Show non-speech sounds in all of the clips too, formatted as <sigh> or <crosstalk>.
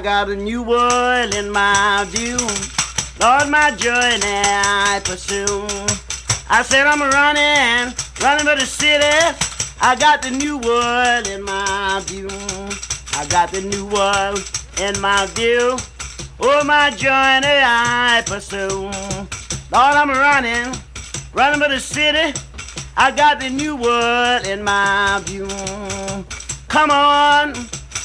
I got a new world in my view. Lord, my journey I pursue. I said I'm running, running for the city. I got the new world in my view. I got the new world in my view. Oh, my journey I pursue. Lord, I'm running, running for the city. I got the new world in my view. Come on,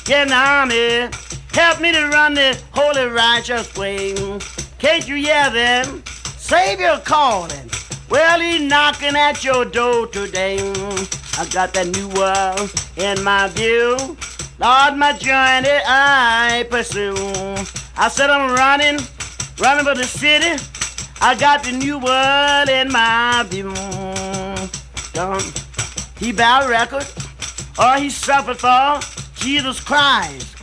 get in the army. Help me to run this holy righteous way. Can't you hear them? Savior calling. Well, he's knocking at your door today. I got that new world in my view. Lord, my journey I pursue. I said I'm running, running for the city. I got the new world in my view. Done. He bow record, or he suffered for Jesus Christ.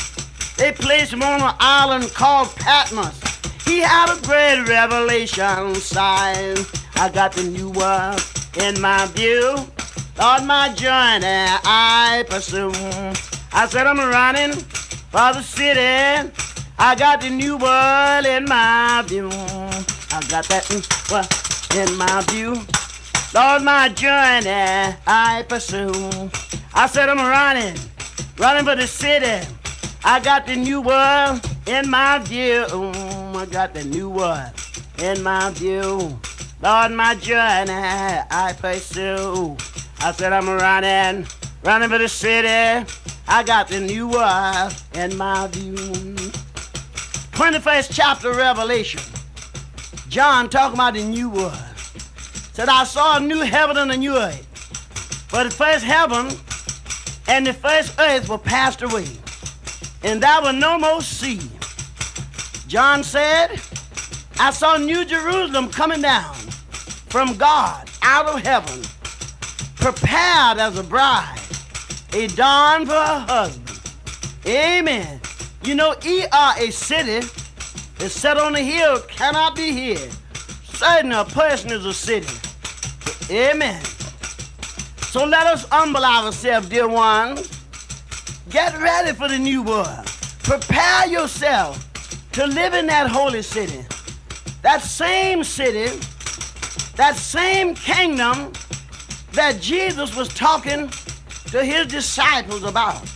They placed him on an island called Patmos. He had a great revelation sign. I got the new world in my view. On my journey I pursue. I said I'm running for the city. I got the new world in my view. I got that new world in my view. Lord, my journey I pursue. I said I'm running, running for the city. I got the new world in my view. I got the new world in my view. Lord, my journey I pursue. I said I'm running, running for the city. I got the new world in my view. 21st chapter of Revelation. John talking about the new world. Said I saw a new heaven and a new earth. For the first heaven and the first earth were passed away and there was no more see. John said, I saw New Jerusalem coming down from God out of heaven, prepared as a bride, a dawn for her husband. Amen. You know, ye are a city that's set on a hill, cannot be hid. Certain a person is a city. Amen. So let us humble ourselves, dear ones Get ready for the new world. Prepare yourself to live in that holy city. That same city, that same kingdom that Jesus was talking to his disciples about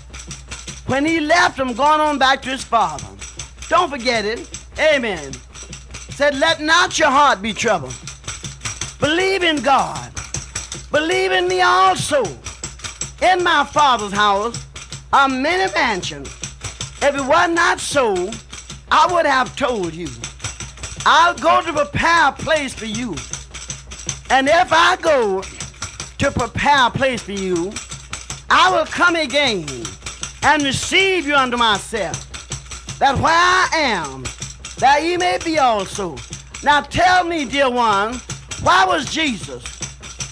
when he left them going on back to his father. Don't forget it. Amen. Said, let not your heart be troubled. Believe in God. Believe in me also. In my father's house are many mansion. If it was not so, I would have told you. I'll go to prepare a place for you. And if I go to prepare a place for you, I will come again and receive you unto myself, that where I am, that ye may be also. Now tell me, dear one, why was Jesus?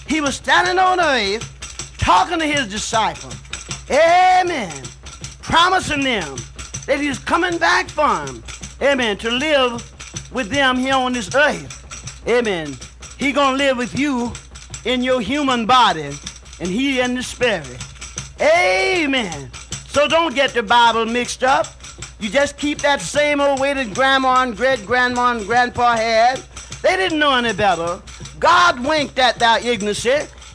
He was standing on earth talking to his disciples. Amen. Promising them that he's coming back for them. Amen. To live with them here on this earth. Amen. He gonna live with you in your human body and he in the spirit. Amen. So don't get the Bible mixed up. You just keep that same old way that grandma and great grandma and grandpa had. They didn't know any better. God winked at their ignorance,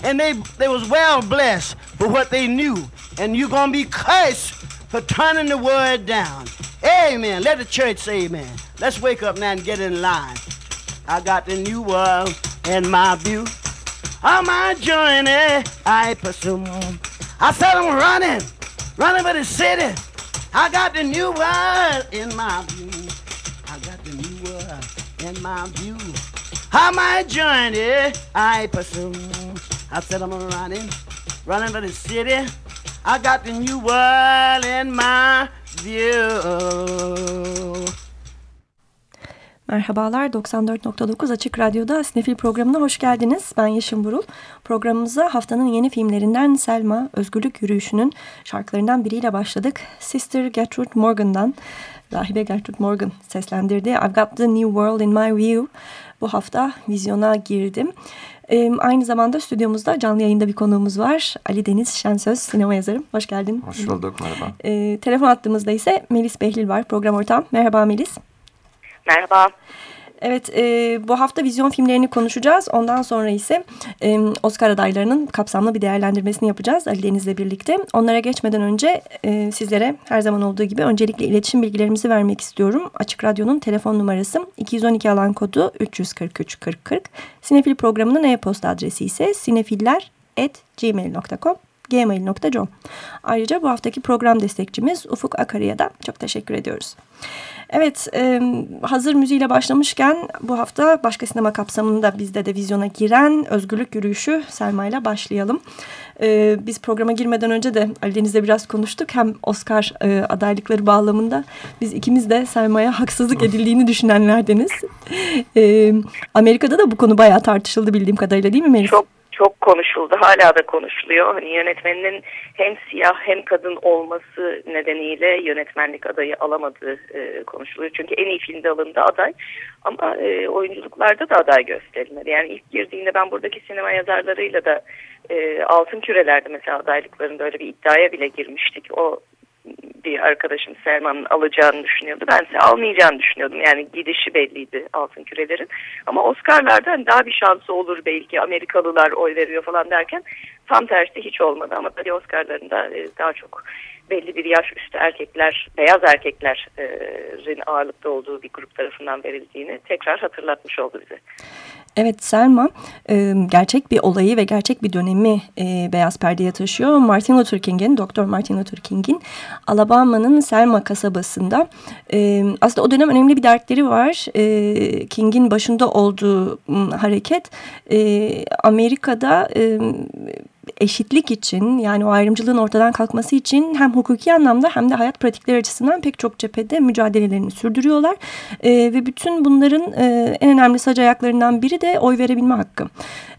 and they, they was well blessed for what they knew. And you're going to be cursed for turning the word down. Amen. Let the church say amen. Let's wake up now and get in line. I got the new world in my view. On my journey, I pursue. I said I'm running, running for the city. I got the new world in my view. I got the new world in my view. On my journey, I pursue. I said I'm running, running for the city. I got the new world in my view. Merhabalar, 94.9 Açık Radyo'da Sinefil programına hoş geldiniz. Ben Yeşim Burul. Programımıza haftanın yeni filmlerinden Selma, Özgürlük Yürüyüşü'nün şarkılarından biriyle başladık. Sister Gertrude Morgan'dan, Rahibe Gertrude Morgan seslendirdi. I've Got the New World in My View. Bu hafta vizyona girdim. Ee, aynı zamanda stüdyomuzda canlı yayında bir konuğumuz var. Ali Deniz Şensöz, sinema yazarım. Hoş geldin. Hoş bulduk, merhaba. Ee, telefon attığımızda ise Melis Behlil var, program ortağım. Merhaba Melis. Merhaba. Evet, e, bu hafta vizyon filmlerini konuşacağız. Ondan sonra ise e, Oscar adaylarının kapsamlı bir değerlendirmesini yapacağız Ali Deniz'le birlikte. Onlara geçmeden önce e, sizlere her zaman olduğu gibi öncelikle iletişim bilgilerimizi vermek istiyorum. Açık Radyo'nun telefon numarası 212 alan kodu 343 40 40. Sinefil programının e-posta adresi ise sinefiller.gmail.com gmail.com. Ayrıca bu haftaki program destekçimiz Ufuk Akarı'ya da çok teşekkür ediyoruz. Evet, e, hazır müziğiyle başlamışken bu hafta başka sinema kapsamında bizde de vizyona giren Özgürlük Yürüyüşü Selma ile başlayalım. E, biz programa girmeden önce de Ali Deniz'le biraz konuştuk. Hem Oscar e, adaylıkları bağlamında biz ikimiz de Selma'ya haksızlık edildiğini düşünenlerdeniz. E, Amerika'da da bu konu bayağı tartışıldı bildiğim kadarıyla değil mi Melis? Çok çok konuşuldu. Hala da konuşuluyor. Hani yönetmeninin hem siyah hem kadın olması nedeniyle yönetmenlik adayı alamadığı e, konuşuluyor. Çünkü en iyi filmde alındı aday. Ama e, oyunculuklarda da aday gösterilmedi. Yani ilk girdiğinde ben buradaki sinema yazarlarıyla da e, altın kürelerde mesela adaylıklarında öyle bir iddiaya bile girmiştik. O bir arkadaşım Selman'ın alacağını düşünüyordu. Ben ise almayacağını düşünüyordum. Yani gidişi belliydi altın kürelerin. Ama Oscar'larda hani daha bir şansı olur belki Amerikalılar oy veriyor falan derken tam tersi hiç olmadı. Ama tabii Oscar'larında e, daha çok belli bir yaş üstü erkekler, beyaz erkeklerin ağırlıkta olduğu bir grup tarafından verildiğini tekrar hatırlatmış oldu bize. Evet Selma gerçek bir olayı ve gerçek bir dönemi beyaz perdeye taşıyor. Martin Luther King'in, Doktor Martin Luther King'in Alabama'nın Selma kasabasında aslında o dönem önemli bir dertleri var. King'in başında olduğu hareket Amerika'da eşitlik için yani o ayrımcılığın ortadan kalkması için hem hukuki anlamda hem de hayat pratikleri açısından pek çok cephede mücadelelerini sürdürüyorlar. E, ve bütün bunların e, en önemli sac ayaklarından biri de oy verebilme hakkı.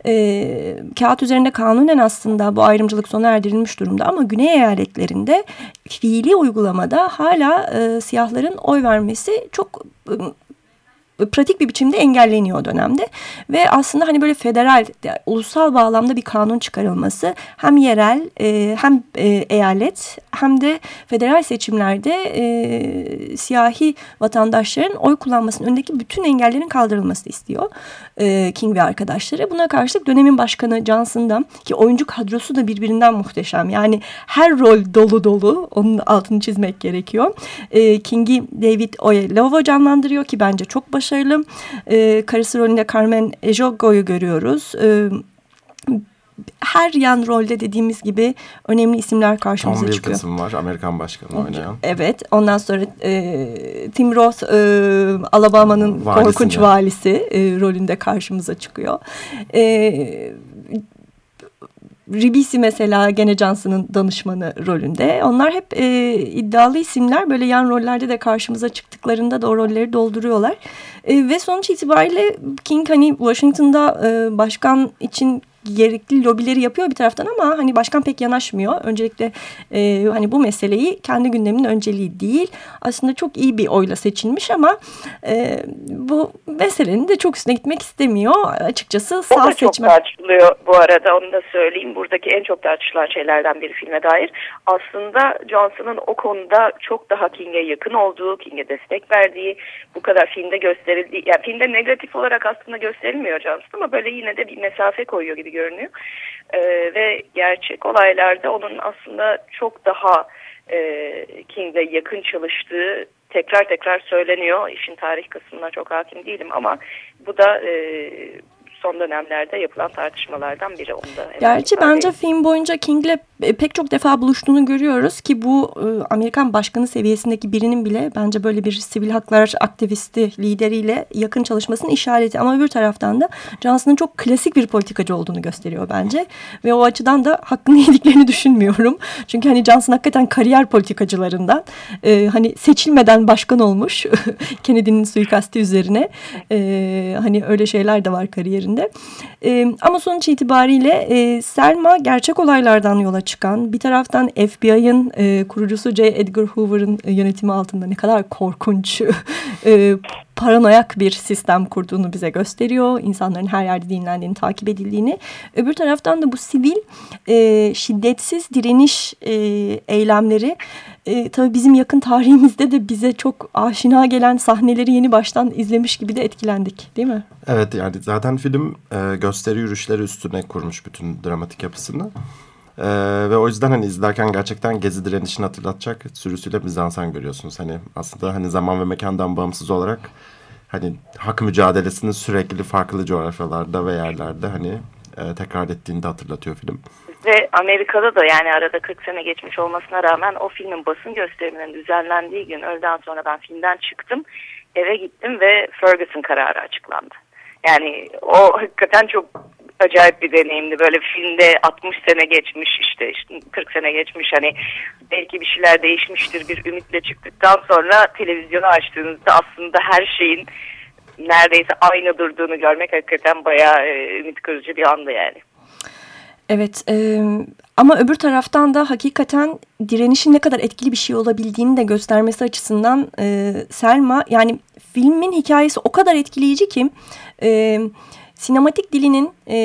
E, kağıt üzerinde kanunen aslında bu ayrımcılık sona erdirilmiş durumda ama güney eyaletlerinde fiili uygulamada hala e, siyahların oy vermesi çok pratik bir biçimde engelleniyor o dönemde. Ve aslında hani böyle federal, ulusal bağlamda bir kanun çıkarılması hem yerel e, hem e, eyalet hem de federal seçimlerde e, siyahi vatandaşların oy kullanmasının önündeki bütün engellerin kaldırılmasını istiyor e, King ve arkadaşları. Buna karşılık dönemin başkanı Johnson'da ki oyuncu kadrosu da birbirinden muhteşem. Yani her rol dolu dolu onun altını çizmek gerekiyor. E, King'i David Oyelowo canlandırıyor ki bence çok başarılı başarılı. E, karısı rolünde Carmen Ejogo'yu görüyoruz. E, her yan rolde dediğimiz gibi önemli isimler karşımıza Tom çıkıyor. Tom Wilkinson var Amerikan başkanı oynayan. Evet ondan sonra e, Tim Roth e, Alabama'nın korkunç valisi e, rolünde karşımıza çıkıyor. E, Ribisi mesela gene Johnson'ın danışmanı rolünde. Onlar hep e, iddialı isimler. Böyle yan rollerde de karşımıza çıktıklarında da o rolleri dolduruyorlar. E, ve sonuç itibariyle King hani Washington'da e, başkan için gerekli lobileri yapıyor bir taraftan ama hani başkan pek yanaşmıyor. Öncelikle e, hani bu meseleyi kendi gündeminin önceliği değil. Aslında çok iyi bir oyla seçilmiş ama e, bu meselenin de çok üstüne gitmek istemiyor. Açıkçası sağ o da seçmen... çok tartışılıyor bu arada onu da söyleyeyim. Buradaki en çok tartışılan şeylerden biri filme dair. Aslında Johnson'ın o konuda çok daha King'e yakın olduğu, King'e destek verdiği, bu kadar filmde gösterildiği, yani filmde negatif olarak aslında gösterilmiyor Johnson ama böyle yine de bir mesafe koyuyor gibi görünüyor. E, ve gerçek olaylarda onun aslında çok daha e, King'le yakın çalıştığı tekrar tekrar söyleniyor. İşin tarih kısmına çok hakim değilim ama bu da e, son dönemlerde yapılan tartışmalardan biri onda. Gerçi bence film boyunca King'le e, pek çok defa buluştuğunu görüyoruz ki bu e, Amerikan başkanı seviyesindeki birinin bile bence böyle bir sivil haklar aktivisti lideriyle yakın çalışmasının işareti. Ama öbür taraftan da Johnson'ın çok klasik bir politikacı olduğunu gösteriyor bence. Ve o açıdan da hakkını <laughs> yediklerini düşünmüyorum. Çünkü hani Johnson hakikaten kariyer politikacılarından. E, hani seçilmeden başkan olmuş <laughs> Kennedy'nin suikasti üzerine. E, hani öyle şeyler de var kariyerinde. E, ama sonuç itibariyle e, Selma gerçek olaylardan yola çıkan bir taraftan FBI'ın e, kurucusu J. Edgar Hoover'ın e, yönetimi altında ne kadar korkunç <laughs> e, paranoyak bir sistem kurduğunu bize gösteriyor. İnsanların her yerde dinlendiğini, takip edildiğini. Öbür taraftan da bu sivil e, şiddetsiz direniş e, eylemleri e, tabii bizim yakın tarihimizde de bize çok aşina gelen sahneleri yeni baştan izlemiş gibi de etkilendik değil mi? Evet yani zaten film e, gösteri yürüyüşleri üstüne kurmuş bütün dramatik yapısını. Ee, ve o yüzden hani izlerken gerçekten gezi direnişini hatırlatacak sürüsüyle mizansen görüyorsunuz. Hani aslında hani zaman ve mekandan bağımsız olarak hani hak mücadelesini sürekli farklı coğrafyalarda ve yerlerde hani e, tekrar ettiğini de hatırlatıyor film. Ve Amerika'da da yani arada 40 sene geçmiş olmasına rağmen o filmin basın gösteriminin düzenlendiği gün öğleden sonra ben filmden çıktım. Eve gittim ve Ferguson kararı açıklandı. Yani o hakikaten çok acayip bir deneyimdi. Böyle filmde 60 sene geçmiş işte, işte 40 sene geçmiş hani belki bir şeyler değişmiştir bir ümitle çıktıktan sonra televizyonu açtığınızda aslında her şeyin neredeyse aynı durduğunu görmek hakikaten bayağı e, ümit kırıcı bir andı yani. Evet e, ama öbür taraftan da hakikaten direnişin ne kadar etkili bir şey olabildiğini de göstermesi açısından e, Selma yani filmin hikayesi o kadar etkileyici ki... E, sinematik dilinin e,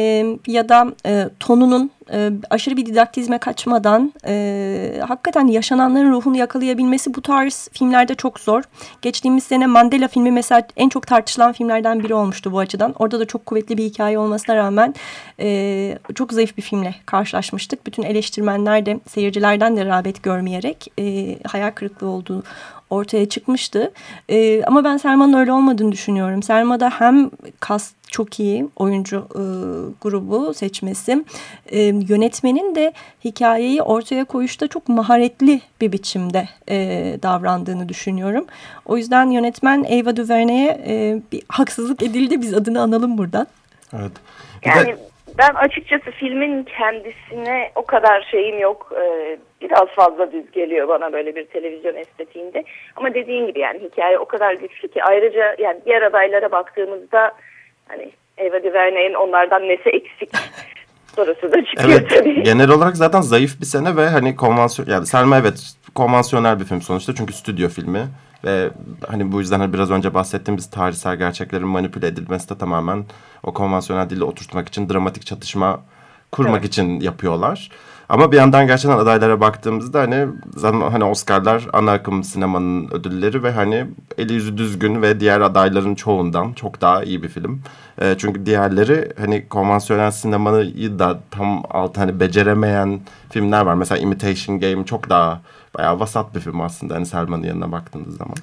ya da e, tonunun e, aşırı bir didaktizme kaçmadan e, hakikaten yaşananların ruhunu yakalayabilmesi bu tarz filmlerde çok zor. Geçtiğimiz sene Mandela filmi mesela en çok tartışılan filmlerden biri olmuştu bu açıdan. Orada da çok kuvvetli bir hikaye olmasına rağmen e, çok zayıf bir filmle karşılaşmıştık. Bütün eleştirmenler de seyircilerden de rağbet görmeyerek e, hayal kırıklığı olduğu ortaya çıkmıştı. E, ama ben Selma'nın öyle olmadığını düşünüyorum. Selma'da hem kast çok iyi oyuncu e, grubu seçmesi, e, yönetmenin de hikayeyi ortaya koyuşta çok maharetli bir biçimde e, davrandığını düşünüyorum. O yüzden yönetmen Eva DuVernay'e e, bir haksızlık edildi. Biz adını analım buradan. Evet. yani ben açıkçası filmin kendisine o kadar şeyim yok. Ee, biraz fazla düz geliyor bana böyle bir televizyon estetiğinde. Ama dediğin gibi yani hikaye o kadar güçlü ki ayrıca yani diğer adaylara baktığımızda hani Eva DuVernay'in onlardan nesi eksik <laughs> sorusu da çıkıyor evet, tabii. Genel olarak zaten zayıf bir sene ve hani konvansiyon yani Selma evet konvansiyonel bir film sonuçta çünkü stüdyo filmi ve hani bu yüzden hani biraz önce bahsettiğimiz tarihsel gerçeklerin manipüle edilmesi de tamamen o konvansiyonel dille oturtmak için dramatik çatışma kurmak evet. için yapıyorlar. Ama bir yandan gerçekten adaylara baktığımızda hani zaten hani Oscar'lar ana akım sinemanın ödülleri ve hani eli yüzü düzgün ve diğer adayların çoğundan çok daha iyi bir film. E, çünkü diğerleri hani konvansiyonel sinemayı da tam alt hani beceremeyen filmler var. Mesela Imitation Game çok daha bayağı vasat bir film aslında hani Selman'ın yanına baktığınız zaman.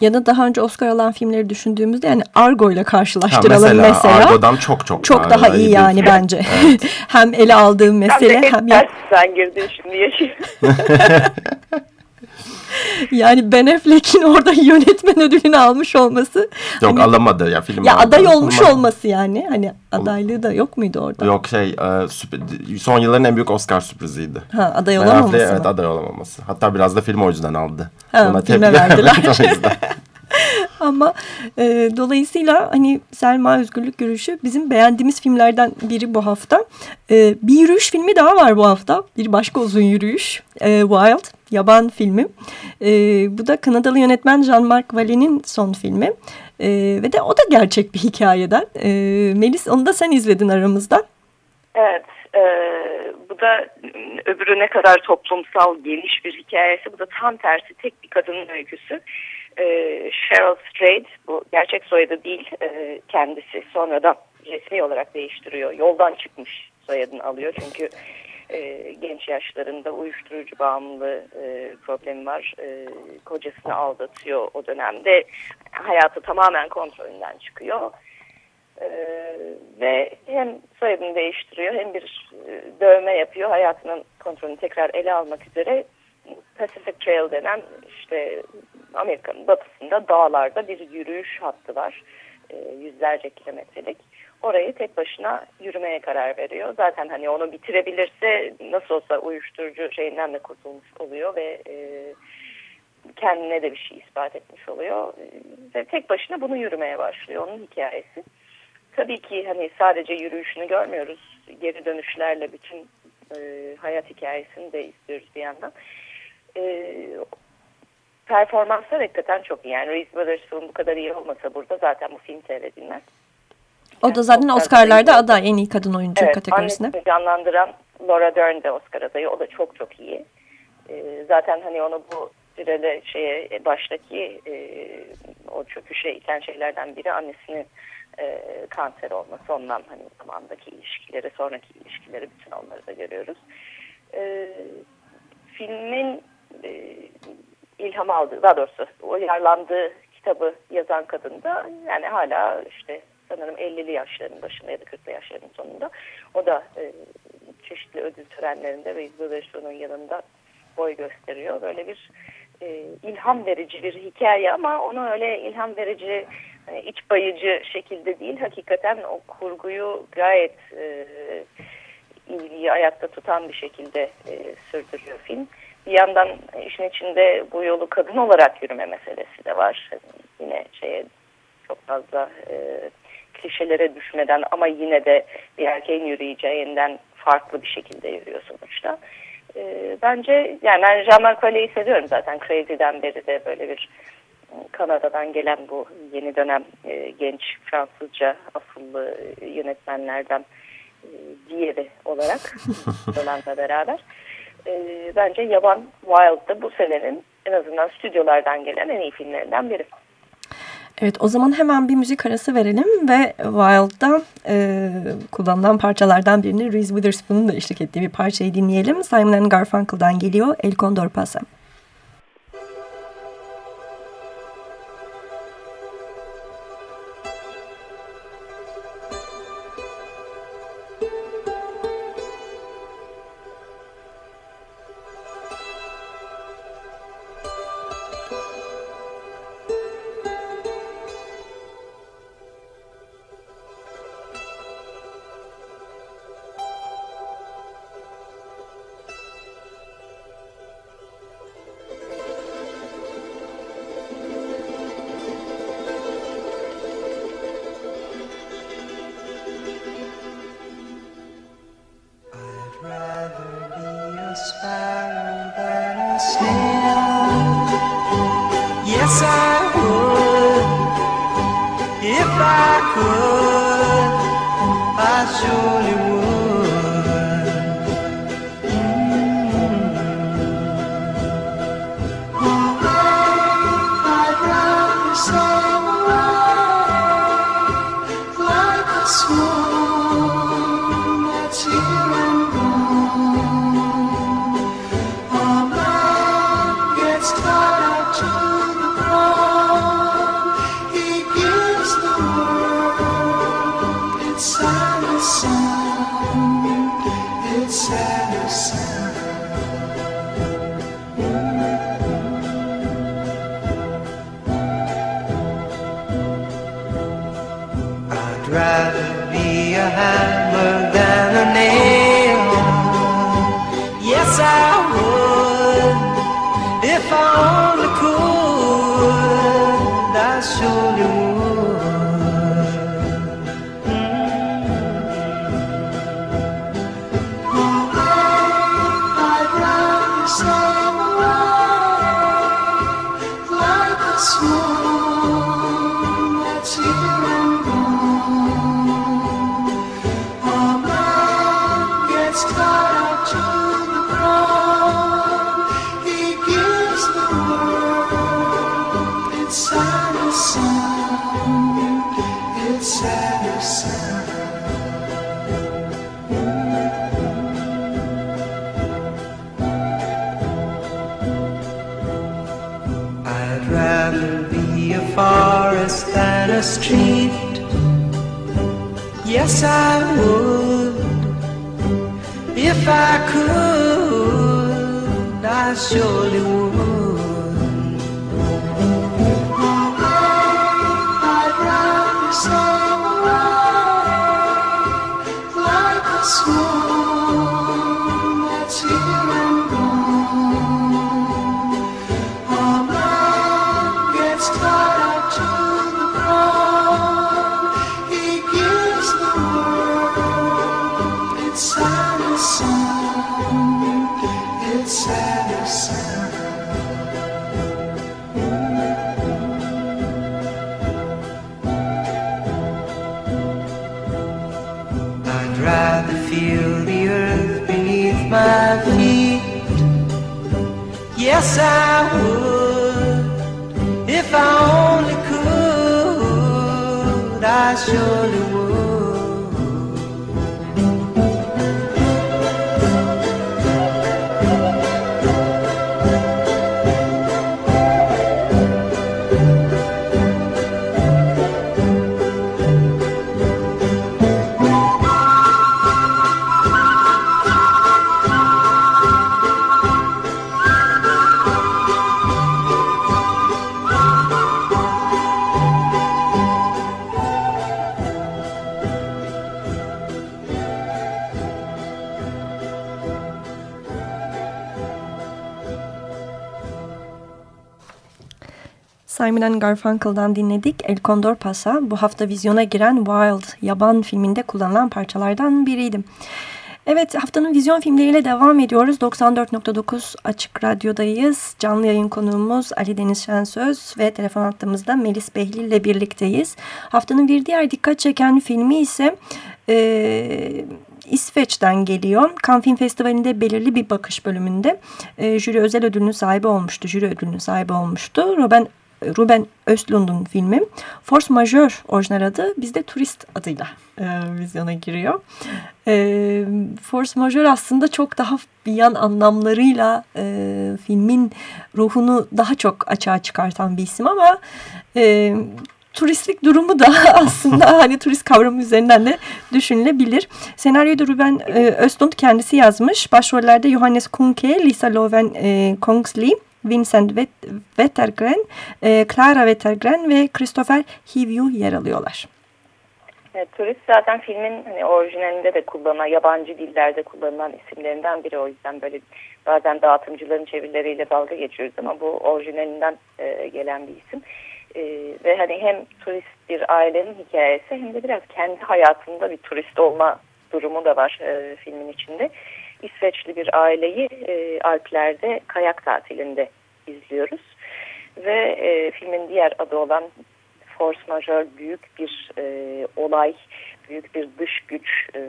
Ya da daha önce Oscar alan filmleri düşündüğümüzde yani Argo ile karşılaştıralım ha, mesela. Mesela Argo'dan çok çok, çok daha, daha iyi, yani film. bence. Evet. <laughs> hem ele aldığım mesele hem... hem ya... sen girdin şimdi yaşıyor. <laughs> <laughs> yani Ben Affleck'in orada <laughs> yönetmen ödülünü almış olması. Yok hani, alamadı ya film. Ya aday olmuş Olmadı. olması yani. Hani adaylığı da yok muydu orada? Yok şey e, son yılların en büyük Oscar sürpriziydi. Ha aday olamaması. Ben evet aday olamaması. Hatta biraz da film <laughs> o yüzden aldı. Ha, Ona filme verdiler. <laughs> Ama e, dolayısıyla hani Selma Özgürlük Yürüyüşü bizim beğendiğimiz filmlerden biri bu hafta. E, bir yürüyüş filmi daha var bu hafta. Bir başka uzun yürüyüş. E, Wild, yaban filmi. E, bu da Kanadalı yönetmen Jean-Marc Vallée'nin son filmi. E, ve de o da gerçek bir hikayeden. E, Melis onu da sen izledin aramızda. Evet. E, bu da öbürü ne kadar toplumsal geniş bir hikayesi. Bu da tam tersi tek bir kadının öyküsü e, Cheryl Strayed bu gerçek soyadı değil e, kendisi sonradan resmi olarak değiştiriyor. Yoldan çıkmış soyadını alıyor çünkü e, genç yaşlarında uyuşturucu bağımlılığı e, problemi var. E, kocasını aldatıyor o dönemde. Hayatı tamamen kontrolünden çıkıyor. E, ve hem soyadını değiştiriyor hem bir e, dövme yapıyor. Hayatının kontrolünü tekrar ele almak üzere Pacific Trail denen işte Amerika'nın batısında dağlarda bir yürüyüş hattı var. E, yüzlerce kilometrelik. Orayı tek başına yürümeye karar veriyor. Zaten hani onu bitirebilirse nasıl olsa uyuşturucu şeyinden de kurtulmuş oluyor ve e, kendine de bir şey ispat etmiş oluyor. Ve tek başına bunu yürümeye başlıyor onun hikayesi. Tabii ki hani sadece yürüyüşünü görmüyoruz. Geri dönüşlerle bütün e, hayat hikayesini de istiyoruz bir yandan. E, performanslar hakikaten çok iyi. Yani Reese Witherspoon bu kadar iyi olmasa burada zaten bu film seyredilmez. O da zaten Oscar'larda aday en iyi kadın oyuncu evet, kategorisinde. Evet, canlandıran Laura Dern de Oscar adayı. O da çok çok iyi. E, zaten hani onu bu sürede şeye baştaki e, o çöküşe iten şeylerden biri annesinin e, kanser olması. Ondan hani zamandaki ilişkileri, sonraki ilişkileri bütün onları da görüyoruz. E, filmin e, ilham aldığı, daha doğrusu uyarlandığı kitabı yazan kadın da yani hala işte sanırım 50'li yaşların başında ya da 40'lı yaşların sonunda. O da e, çeşitli ödül törenlerinde ve Witherspoon'un yanında boy gösteriyor. Böyle bir e, ilham verici bir hikaye ama onu öyle ilham verici, hani iç bayıcı şekilde değil. Hakikaten o kurguyu gayet e, ilgiyi ayakta tutan bir şekilde e, sürdürüyor film. Bir yandan işin içinde bu yolu kadın olarak yürüme meselesi de var. Yine şeye çok fazla e, klişelere düşmeden ama yine de bir erkeğin yürüyeceğinden farklı bir şekilde yürüyor sonuçta. E, bence yani ben Jean-Marc Vallée'yi seviyorum zaten. Crazy'den beri de böyle bir Kanada'dan gelen bu yeni dönem e, genç Fransızca asıllı yönetmenlerden e, diğeri olarak <laughs> Dolan'la beraber. E, bence Yaban Wild'da bu senenin en azından stüdyolardan gelen en iyi filmlerinden biri. Evet o zaman hemen bir müzik arası verelim ve Wild'dan e, kullanılan parçalardan birini Reese Witherspoon'un da eşlik ettiği bir parçayı dinleyelim. Simon Garfunkel'dan geliyor El Condor Pasa. stars. Yes, I would. If I could, I surely Simon Garfunkel'dan dinledik. El Condor Pasa bu hafta vizyona giren Wild, Yaban filminde kullanılan parçalardan biriydi. Evet haftanın vizyon filmleriyle devam ediyoruz. 94.9 Açık Radyo'dayız. Canlı yayın konuğumuz Ali Deniz Şensöz ve telefon hattımızda Melis Behlil ile birlikteyiz. Haftanın bir diğer dikkat çeken filmi ise e, İsveç'ten geliyor. Cannes Film Festivali'nde belirli bir bakış bölümünde e, jüri özel ödülünün sahibi olmuştu. Jüri ödülünün sahibi olmuştu. Ruben Ruben Östlund'un filmi. Force Majeure orijinal adı bizde Turist adıyla e, vizyona giriyor. E, Force Majeure aslında çok daha bir yan anlamlarıyla e, filmin ruhunu daha çok açığa çıkartan bir isim ama e, turistlik durumu da <laughs> aslında <laughs> hani turist kavramı üzerinden de düşünülebilir. Senaryoyu da Ruben e, Östlund kendisi yazmış. Başrollerde Johannes Kuhnke, Lisa Loven e, Kongsley, Vincent Wettergren, e, Clara Wettergren ve Christopher Hivju yer alıyorlar. Evet, turist zaten filmin hani orijinalinde de kullanılan, yabancı dillerde kullanılan isimlerinden biri. O yüzden böyle bazen dağıtımcıların çevirileriyle dalga geçiyoruz ama bu orijinalinden e, gelen bir isim. E, ve hani hem turist bir ailenin hikayesi hem de biraz kendi hayatında bir turist olma durumu da var filmin içinde. İsveçli bir aileyi e, Alplerde kayak tatilinde izliyoruz. Ve e, filmin diğer adı olan force majeure büyük bir e, olay, büyük bir dış güç, e,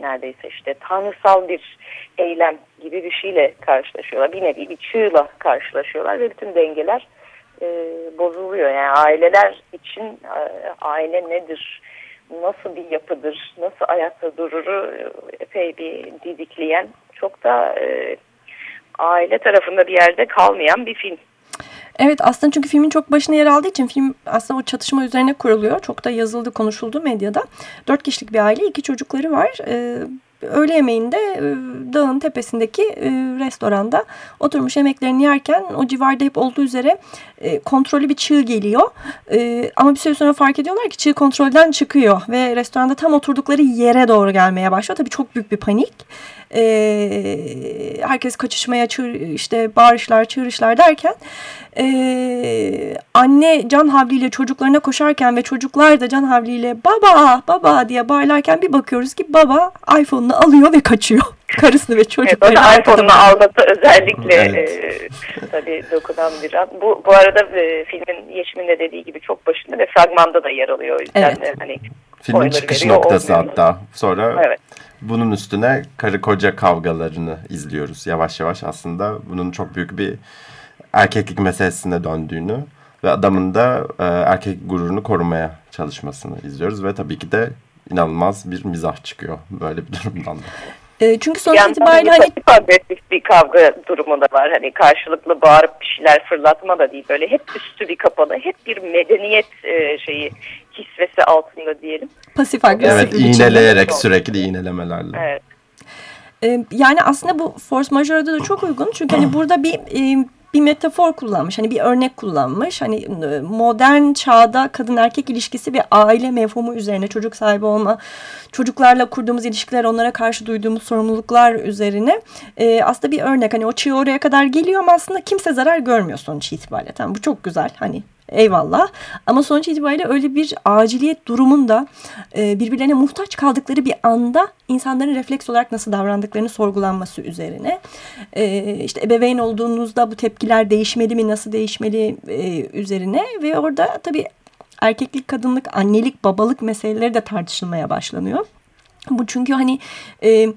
neredeyse işte tanrısal bir eylem gibi bir şeyle karşılaşıyorlar. Bir nevi bir çığla karşılaşıyorlar ve bütün dengeler e, bozuluyor. Yani aileler için e, aile nedir, nasıl bir yapıdır, nasıl ayakta dururu epey bir didikleyen, çok da e, aile tarafında bir yerde kalmayan bir film. Evet aslında çünkü filmin çok başına yer aldığı için film aslında o çatışma üzerine kuruluyor. Çok da yazıldı, konuşuldu medyada. Dört kişilik bir aile, iki çocukları var. Ee, öğle yemeğinde e, dağın tepesindeki e, restoranda oturmuş yemeklerini yerken o civarda hep olduğu üzere e, kontrollü bir çığ geliyor. Ama bir süre sonra fark ediyorlar ki çığ kontrolden çıkıyor ve restoranda tam oturdukları yere doğru gelmeye başlıyor. Tabii çok büyük bir panik. Herkes kaçışmaya çığır, işte bağırışlar çığırışlar derken anne can havliyle çocuklarına koşarken ve çocuklar da can havliyle baba baba diye bağırlarken bir bakıyoruz ki baba iPhone'unu alıyor ve kaçıyor. <laughs> Karısını ve çocuklarını evet, iPhone'unu alması özellikle evet. e, tabii dokunan bir an. Bu, bu arada e, filmin Yeşim'in de dediği gibi çok başında ve fragmanda da yer alıyor. O yüzden evet. de, hani Filmin çıkış noktası olmuyor. hatta. Sonra evet. Bunun üstüne karı koca kavgalarını izliyoruz yavaş yavaş aslında. Bunun çok büyük bir erkeklik meselesine döndüğünü ve adamın da e, erkek gururunu korumaya çalışmasını izliyoruz ve tabii ki de inanılmaz bir mizah çıkıyor böyle bir durumdan da. E, çünkü sonuç yandan itibariyle hani agresif bir kavga durumu da var. Hani karşılıklı bağırıp bir şeyler fırlatma da değil. Böyle hep üstü bir kapalı, hep bir medeniyet e, şeyi kisvesi altında diyelim. pasif agresif Evet iğneleyerek sürekli iğnelemelerle. Evet. E, yani aslında bu force majeure'da da çok uygun. Çünkü hani burada bir e, bir metafor kullanmış. Hani bir örnek kullanmış. Hani e, modern çağda kadın erkek ilişkisi ve aile mefhumu üzerine çocuk sahibi olma, çocuklarla kurduğumuz ilişkiler, onlara karşı duyduğumuz sorumluluklar üzerine e, aslında bir örnek. Hani o çığ oraya kadar geliyor ama aslında kimse zarar görmüyor sonuç itibariyle. Tamam bu çok güzel. Hani Eyvallah. Ama sonuç itibariyle öyle bir aciliyet durumunda e, birbirlerine muhtaç kaldıkları bir anda insanların refleks olarak nasıl davrandıklarını sorgulanması üzerine. E, işte ebeveyn olduğunuzda bu tepkiler değişmeli mi, nasıl değişmeli e, üzerine ve orada tabii erkeklik, kadınlık, annelik, babalık meseleleri de tartışılmaya başlanıyor. Bu çünkü hani e,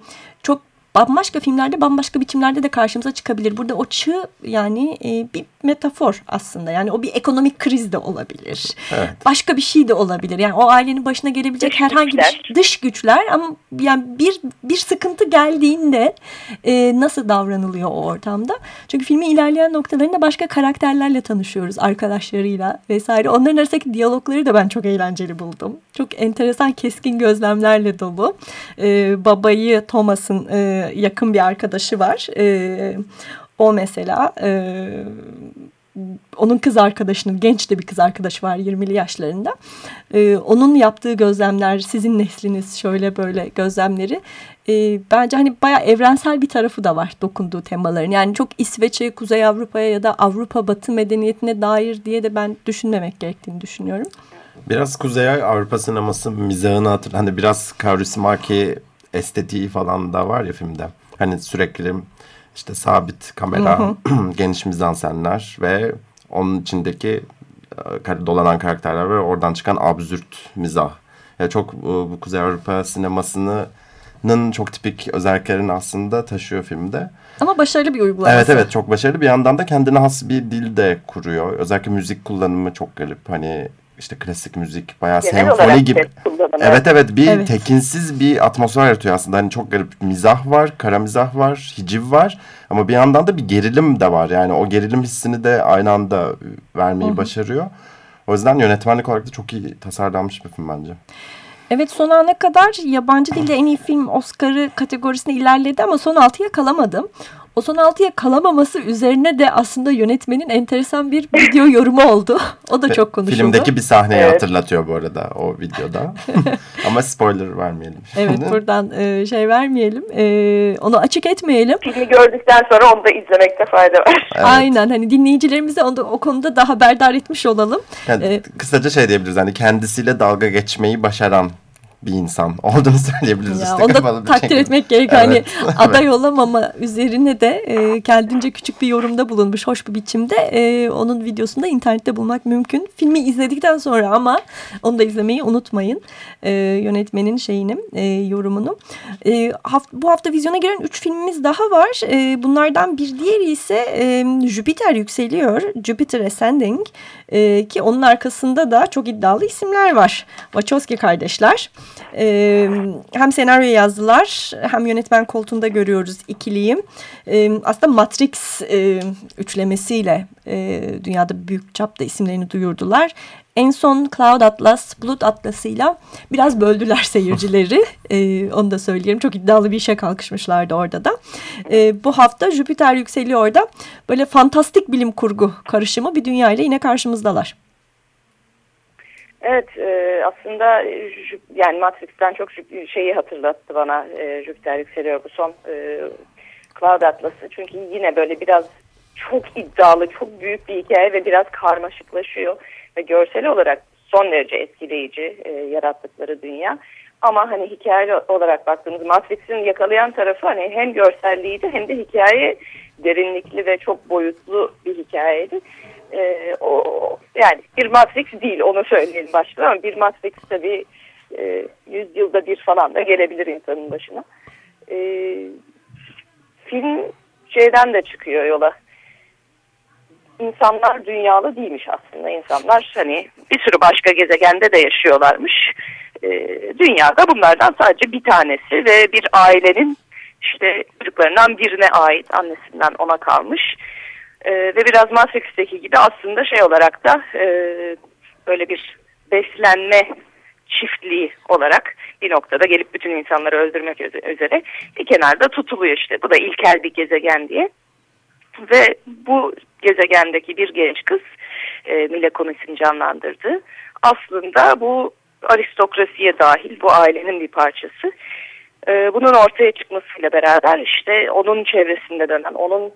çok bambaşka filmlerde bambaşka biçimlerde de karşımıza çıkabilir. Burada o çığ yani e, bir metafor aslında. Yani o bir ekonomik kriz de olabilir. Evet. Başka bir şey de olabilir. Yani o ailenin başına gelebilecek Dış herhangi bir güçler. dış güçler ama yani bir bir sıkıntı geldiğinde e, nasıl davranılıyor o ortamda? Çünkü filmin ilerleyen noktalarında başka karakterlerle tanışıyoruz arkadaşlarıyla vesaire. Onların arasındaki diyalogları da ben çok eğlenceli buldum. Çok enteresan keskin gözlemlerle dolu. E, babayı Thomas'ın e, yakın bir arkadaşı var. E, o mesela e, onun kız arkadaşının genç de bir kız arkadaşı var 20'li yaşlarında. Ee, onun yaptığı gözlemler sizin nesliniz şöyle böyle gözlemleri e, bence hani bayağı evrensel bir tarafı da var dokunduğu temaların. Yani çok İsveç'e, Kuzey Avrupa'ya ya da Avrupa Batı medeniyetine dair diye de ben düşünmemek gerektiğini düşünüyorum. Biraz Kuzey Avrupa sineması mizahını hatır. Hani biraz Kaurismäki estetiği falan da var ya filmde. Hani sürekli işte sabit kamera, <clears throat> geniş mizansenler ve onun içindeki e, dolanan karakterler ve oradan çıkan absürt mizah. Yani çok e, bu Kuzey Avrupa sinemasının çok tipik özelliklerini aslında taşıyor filmde. Ama başarılı bir uygulaması. Evet evet çok başarılı. Bir yandan da kendine has bir dil de kuruyor. Özellikle müzik kullanımı çok garip. Hani işte klasik müzik bayağı Genel senfoni gibi. Evet evet bir Evet. tekinsiz bir atmosfer yaratıyor aslında. Hani çok garip mizah var, kara mizah var, hiciv var. Ama bir yandan da bir gerilim de var. Yani o gerilim hissini de aynı anda vermeyi başarıyor. O yüzden yönetmenlik olarak da çok iyi tasarlanmış bir film bence. Evet son ana kadar yabancı dilde en iyi film Oscar'ı kategorisine ilerledi ama son altıya kalamadım. O son altıya kalamaması üzerine de aslında yönetmenin enteresan bir video yorumu oldu. O da çok konuşuldu. Filmdeki bir sahneyi Evet. hatırlatıyor bu arada o videoda. <laughs> Ama spoiler vermeyelim. Evet <laughs> buradan e, şey vermeyelim. e, onu açık etmeyelim. Filmi gördükten sonra onu da izlemekte fayda var. <laughs> Evet. Aynen hani dinleyicilerimize onu, o konuda daha haberdar etmiş olalım. Yani Ee, kısaca şey diyebiliriz hani kendisiyle dalga geçmeyi başaran bir insan <laughs> olduğunu söyleyebiliriz. Ya, işte onu da takdir şekilde. etmek gerekiyor. Evet, <laughs> Hani aday olamama üzerine de e, kendince küçük bir yorumda bulunmuş hoş bir biçimde. E, onun videosunu da internette bulmak mümkün. Filmi izledikten sonra ama onu da izlemeyi unutmayın. E, yönetmenin şeyini, e, yorumunu. E, haft- bu hafta vizyona giren üç filmimiz daha var. E, bunlardan bir diğeri ise e, Jüpiter yükseliyor. Jupiter Ascending. E, ki onun arkasında da çok iddialı isimler var. Wachowski kardeşler. E, hem senaryo yazdılar hem yönetmen koltuğunda görüyoruz ikiliyi. E, aslında Matrix e, üçlemesiyle e, dünyada büyük çapta isimlerini duyurdular. En son Cloud Atlas, Bulut Atlas'ıyla biraz böldüler <laughs> seyircileri. E, onu da söyleyeyim. Çok iddialı bir işe kalkışmışlardı orada da. E, bu hafta Jüpiter yükseliyor da böyle fantastik bilim kurgu karışımı bir dünya ile yine karşımızdalar. Evet e, aslında yani Matrix'ten çok şeyi hatırlattı bana e, Jüpiter yükseliyor bu son e, Cloud Atlas'ı. Çünkü yine böyle biraz çok iddialı, çok büyük bir hikaye ve biraz karmaşıklaşıyor. Ve görsel olarak son derece etkileyici e, yarattıkları dünya. Ama hani hikaye olarak baktığımız Matrix'in yakalayan tarafı hani hem görselliğiydi hem de hikaye derinlikli ve çok boyutlu bir hikayeydi. Ee, o yani bir Matrix değil onu söyleyelim başta ama bir Matrix tabii e, 100 yılda bir falan da gelebilir insanın başına. Ee, film şeyden de çıkıyor yola. İnsanlar dünyalı değilmiş aslında. İnsanlar hani bir sürü başka gezegende de yaşıyorlarmış. Ee, dünyada bunlardan sadece bir tanesi ve bir ailenin işte çocuklarından birine ait annesinden ona kalmış. E, ve biraz Matrix'teki gibi aslında şey olarak da e, böyle bir beslenme çiftliği olarak bir noktada gelip bütün insanları öldürmek üzere bir kenarda tutuluyor işte. Bu da ilkel bir gezegen diye. Ve bu gezegendeki bir genç kız e, Mila Kunis'in canlandırdığı aslında bu aristokrasiye dahil bu ailenin bir parçası. E, bunun ortaya çıkmasıyla beraber işte onun çevresinde dönen, onun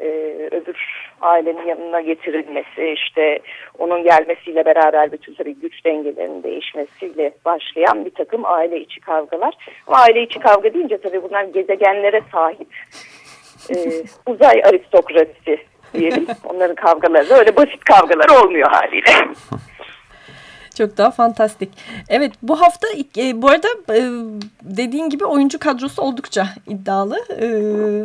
e, öbür ailenin yanına getirilmesi, işte onun gelmesiyle beraber bütün tabii güç dengelerinin değişmesiyle başlayan bir takım aile içi kavgalar. Ama aile içi kavga deyince tabii bunlar gezegenlere sahip e, uzay aristokrasisi diyelim. Onların kavgaları da öyle basit kavgalar olmuyor haliyle. <laughs> Çok daha fantastik. Evet bu hafta e, bu arada e, dediğin gibi oyuncu kadrosu oldukça iddialı. E,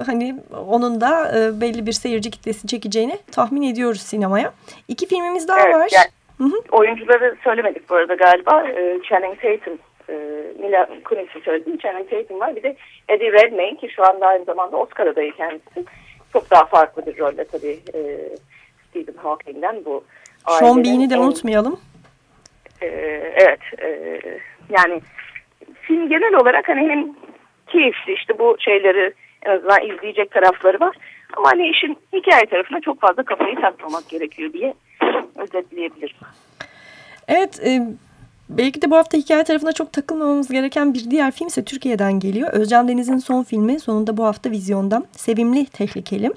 hani onun da e, belli bir seyirci kitlesi çekeceğini tahmin ediyoruz sinemaya. İki filmimiz daha Evet, var. yani Hı hı. Oyuncuları söylemedik bu arada galiba. E, Channing Tatum, e, Mila Kunis'i söyledim. Channing Tatum var. Bir de Eddie Redmayne ki şu anda aynı zamanda Oscar adayı kendisi. Çok daha farklı bir rolle tabii e, Stephen Hawking'den bu. Sean Bean'i de en- unutmayalım. e, evet e, yani film genel olarak hani hem keyifli işte bu şeyleri en azından izleyecek tarafları var. Ama hani işin hikaye tarafına çok fazla kafayı takmamak gerekiyor diye özetleyebilirim. Evet e, belki de bu hafta hikaye tarafına çok takılmamamız gereken bir diğer film ise Türkiye'den geliyor. Özcan Deniz'in son filmi sonunda bu hafta vizyonda. Sevimli Tehlikeli.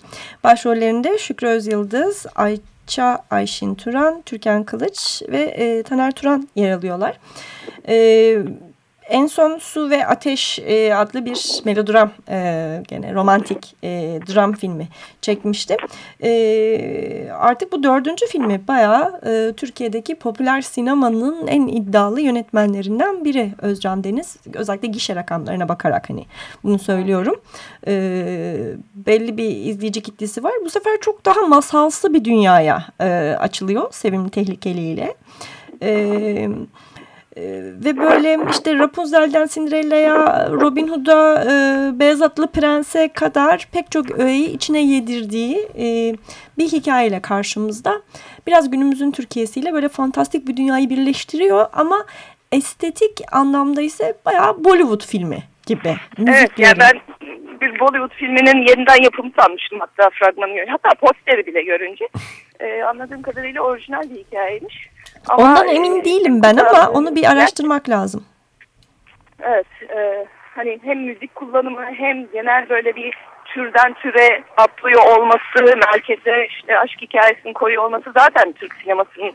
Başrollerinde Şükrü Özyıldız, Ayça Ayşin Turan, Türkan Kılıç ve e, Taner Turan yer alıyorlar. E, en son Su ve Ateş e, adlı bir melodram e, gene romantik e, dram filmi çekmişti. E, artık bu dördüncü filmi bayağı e, Türkiye'deki popüler sinemanın en iddialı yönetmenlerinden biri Özcan Deniz. Özellikle gişe rakamlarına bakarak hani bunu söylüyorum. E, belli bir izleyici kitlesi var. Bu sefer çok daha masalsı bir dünyaya e, açılıyor Sevimli Tehlikeli ile. Evet. Ee, ve böyle işte Rapunzel'den Cinderella'ya, Robin Hood'a, e, Beyaz Atlı Prens'e kadar pek çok öğeyi içine yedirdiği e, bir hikayeyle karşımızda. Biraz günümüzün Türkiye'siyle böyle fantastik bir dünyayı birleştiriyor ama estetik anlamda ise bayağı Bollywood filmi gibi. Evet yani ben bir Bollywood filminin yeniden yapımı sanmıştım hatta fragmanı. Hatta posteri bile görünce. Ee, anladığım kadarıyla orijinal bir hikayeymiş. Ama, Ondan emin değilim ben ama onu bir araştırmak lazım. Evet, e, hani hem müzik kullanımı hem genel böyle bir türden türe atlıyor olması, merkeze işte aşk hikayesinin koyuyor olması zaten Türk sinemasının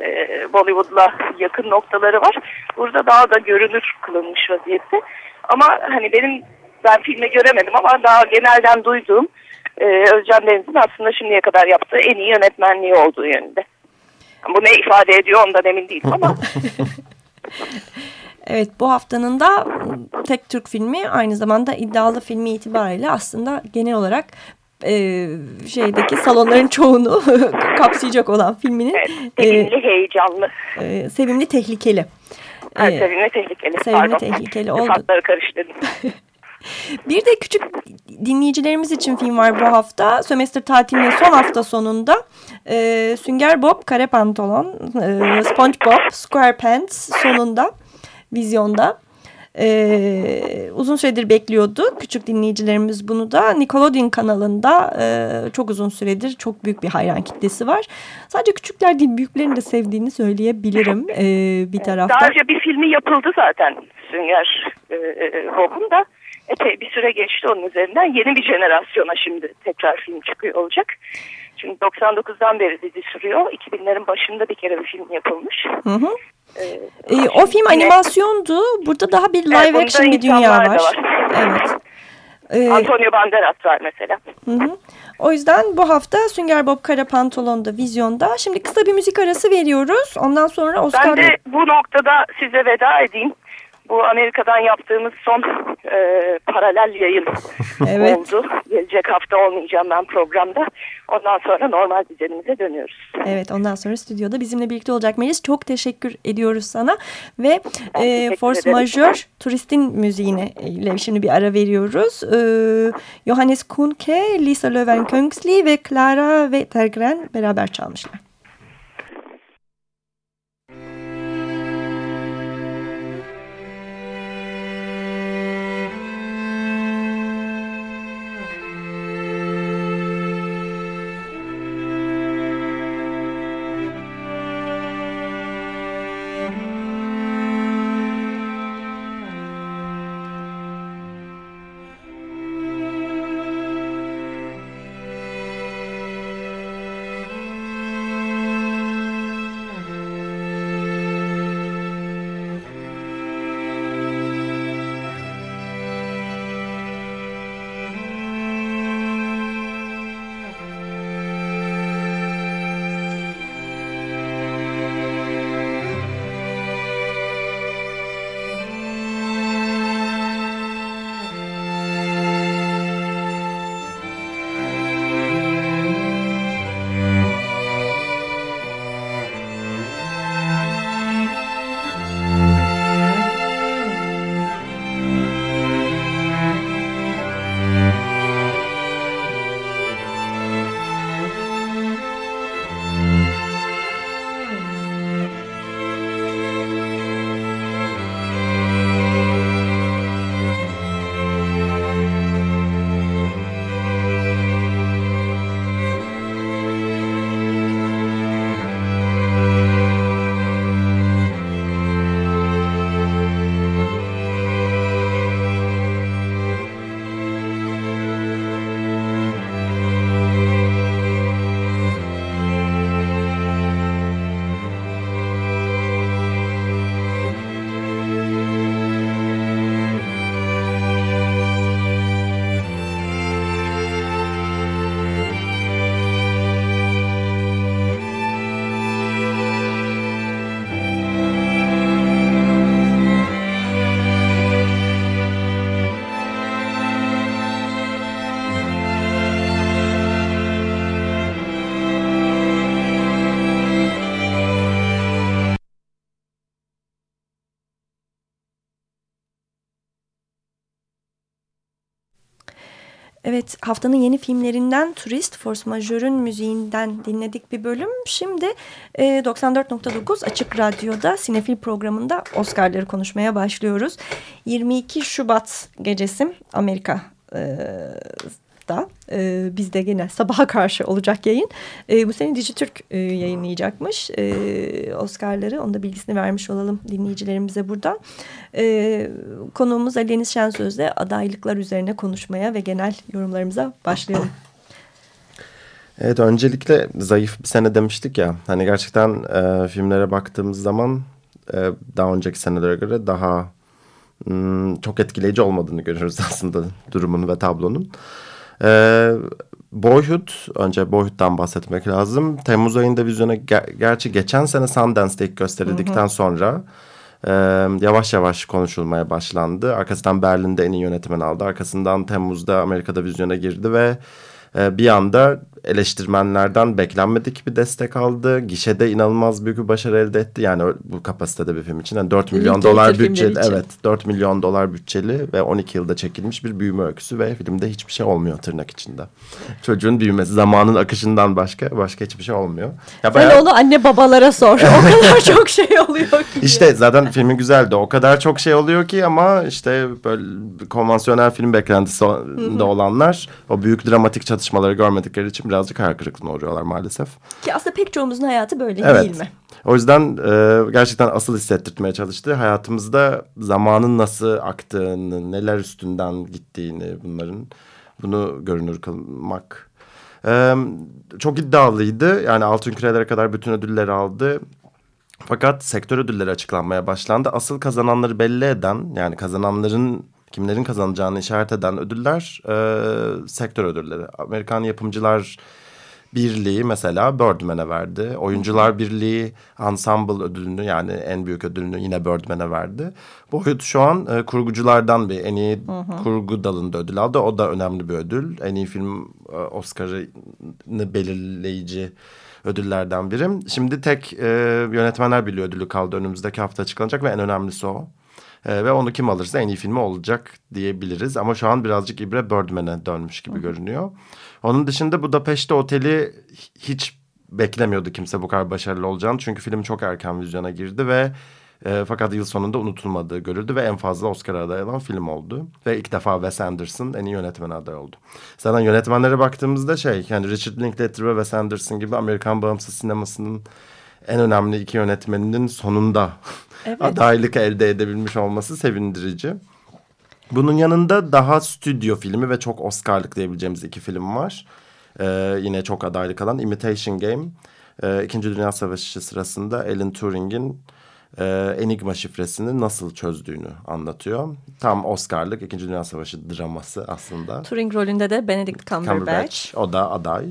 e, Bollywood'la yakın noktaları var. Burada daha da görünür kılınmış vaziyette. Ama hani benim ben filmi göremedim ama daha genelden duyduğum e, Özcan Deniz'in aslında şimdiye kadar yaptığı en iyi yönetmenliği olduğu yönünde. Bu ne ifade ediyor ondan emin değilim ama <laughs> Evet bu haftanın da tek Türk filmi aynı zamanda iddialı filmi itibariyle aslında genel olarak e, şeydeki salonların çoğunu <laughs> kapsayacak olan filminin evet, e, sevimli, heyecanlı. e, sevimli tehlikeli. Ha, E, sevimli tehlikeli. sevimli Pardon. tehlikeli oldu. Sıfatları karıştırdım. <laughs> Bir de küçük dinleyicilerimiz için film var bu hafta. Sömestr tatilinin son hafta sonunda e, Sünger Bob, Kare Pantolon, e, SpongeBob, SquarePants sonunda vizyonda. E, uzun süredir bekliyordu. Küçük dinleyicilerimiz bunu da. Nickelodeon kanalında e, çok uzun süredir çok büyük bir hayran kitlesi var. Sadece küçükler değil büyüklerin de sevdiğini söyleyebilirim e, bir taraftan. Daha önce bir filmi yapıldı zaten Sünger e, e, Bob'un da. Epey bir süre geçti onun üzerinden. Yeni bir jenerasyona şimdi tekrar film çıkıyor olacak. Çünkü 99'dan beri dizi sürüyor. 2000'lerin başında bir kere bir film yapılmış. Hı hı. Ee, E, o film yine- animasyondu. Burada daha bir live bunda action bir dünya var. var. Evet. E, Antonio Banderas var mesela. hı hı. O yüzden bu hafta Sünger Bob Kara Pantolon'da vizyonda. Şimdi kısa bir müzik arası veriyoruz. Ondan sonra Oscar... Ben de bu noktada size veda edeyim. Bu Amerika'dan yaptığımız son e, paralel yayın <laughs> Evet. oldu. Gelecek hafta olmayacağım ben programda. Ondan sonra normal düzenimize dönüyoruz. Evet ondan sonra stüdyoda bizimle birlikte olacak Melis. Çok teşekkür ediyoruz sana. Ve e, Force. Majeure turistin müziğine ile şimdi bir ara veriyoruz. E, Johannes Kuhnke, Lisa Löwen Königsley ve Clara Wettergren beraber çalmışlar. Evet haftanın yeni filmlerinden Turist Force Majeure'ün müziğinden dinledik bir bölüm. Şimdi e, 94.9 Açık Radyo'da Sinefil programında Oscar'ları konuşmaya başlıyoruz. 22 Şubat gecesi Amerika e, da e, bizde gene sabaha karşı olacak yayın. E, bu sene Dijitürk e, yayınlayacakmış e, Oscar'ları. Onu da bilgisini vermiş olalım dinleyicilerimize buradan. E, konuğumuz Ali Deniz Şensöz'le adaylıklar üzerine konuşmaya ve genel yorumlarımıza başlayalım. <laughs> Evet öncelikle zayıf bir sene demiştik ya. Hani gerçekten e, filmlere baktığımız zaman e, daha önceki senelere göre daha hmm, çok etkileyici olmadığını görüyoruz <laughs> aslında durumun ve tablonun. E, Boyhood, önce Boyhood'dan bahsetmek lazım. Temmuz ayında vizyona ger- gerçi geçen sene Sundance'de ilk gösterildikten sonra e, yavaş yavaş konuşulmaya başlandı. Arkasından Berlin'de en iyi yönetmen aldı. Arkasından Temmuz'da Amerika'da vizyona girdi ve e, bir anda eleştirmenlerden beklenmedik bir destek aldı. Gişede inanılmaz büyük bir başarı elde etti. Yani bu kapasitede bir film için. Yani 4 milyon dolar bütçeli. Evet 4 milyon dolar bütçeli ve 12 yılda çekilmiş bir büyüme öyküsü ve filmde hiçbir şey olmuyor tırnak içinde. Çocuğun büyümesi zamanın akışından başka başka hiçbir şey olmuyor. Ya Sen bayağı- onu anne babalara sor. O kadar çok şey oluyor ki. işte zaten filmin güzeldi. O kadar çok şey oluyor ki ama işte böyle konvansiyonel film beklentisinde olanlar o büyük dramatik çatışmaları görmedikleri için birazcık hayal kırıklığına uğruyorlar maalesef. Ki aslında pek çoğumuzun hayatı böyle Evet. değil mi? O yüzden e, gerçekten asıl hissettirmeye çalıştı. Hayatımızda zamanın nasıl aktığını, neler üstünden gittiğini bunların bunu görünür kılmak. E, çok iddialıydı. Yani Altın Kürelere kadar bütün ödülleri aldı. Fakat sektör ödülleri açıklanmaya başlandı. Asıl kazananları belli eden yani kazananların kimlerin kazanacağını işaret eden ödüller e, sektör ödülleri. Amerikan yapımcılar Birliği mesela Birdman'e verdi. Oyuncular Birliği Ensemble ödülünü yani en büyük ödülünü yine Birdman'e verdi. Boyut şu an e, kurguculardan bir en iyi kurgu dalında ödül aldı. O da önemli bir ödül. En iyi film e, Oscar'ını belirleyici ödüllerden biri. Şimdi tek e, yönetmenler birliği ödülü kaldı önümüzdeki hafta açıklanacak ve en önemlisi o. E, ve onu kim alırsa en iyi filmi olacak diyebiliriz. Ama şu an birazcık ibre Birdman'e dönmüş gibi görünüyor. Onun dışında Budapeşte Oteli hiç beklemiyordu kimse bu kadar başarılı olacağını. Çünkü film çok erken vizyona girdi ve e, fakat yıl sonunda unutulmadığı görüldü ve en fazla Oscar aday olan film oldu. Ve ilk defa Wes Anderson en iyi yönetmen aday oldu. Zaten yönetmenlere baktığımızda şey yani Richard Linklater ve Wes Anderson gibi Amerikan bağımsız sinemasının en önemli iki yönetmeninin sonunda Evet. adaylık elde edebilmiş olması sevindirici. Bunun yanında daha stüdyo filmi ve çok Oscar'lık diyebileceğimiz iki film var. Ee, yine çok adaylık alan Imitation Game. Ee, İkinci Dünya Savaşı sırasında Alan Turing'in e, Enigma şifresini nasıl çözdüğünü anlatıyor. Tam Oscar'lık İkinci Dünya Savaşı draması aslında. Turing rolünde de Benedict Cumberbatch. Cumberbatch. O da aday.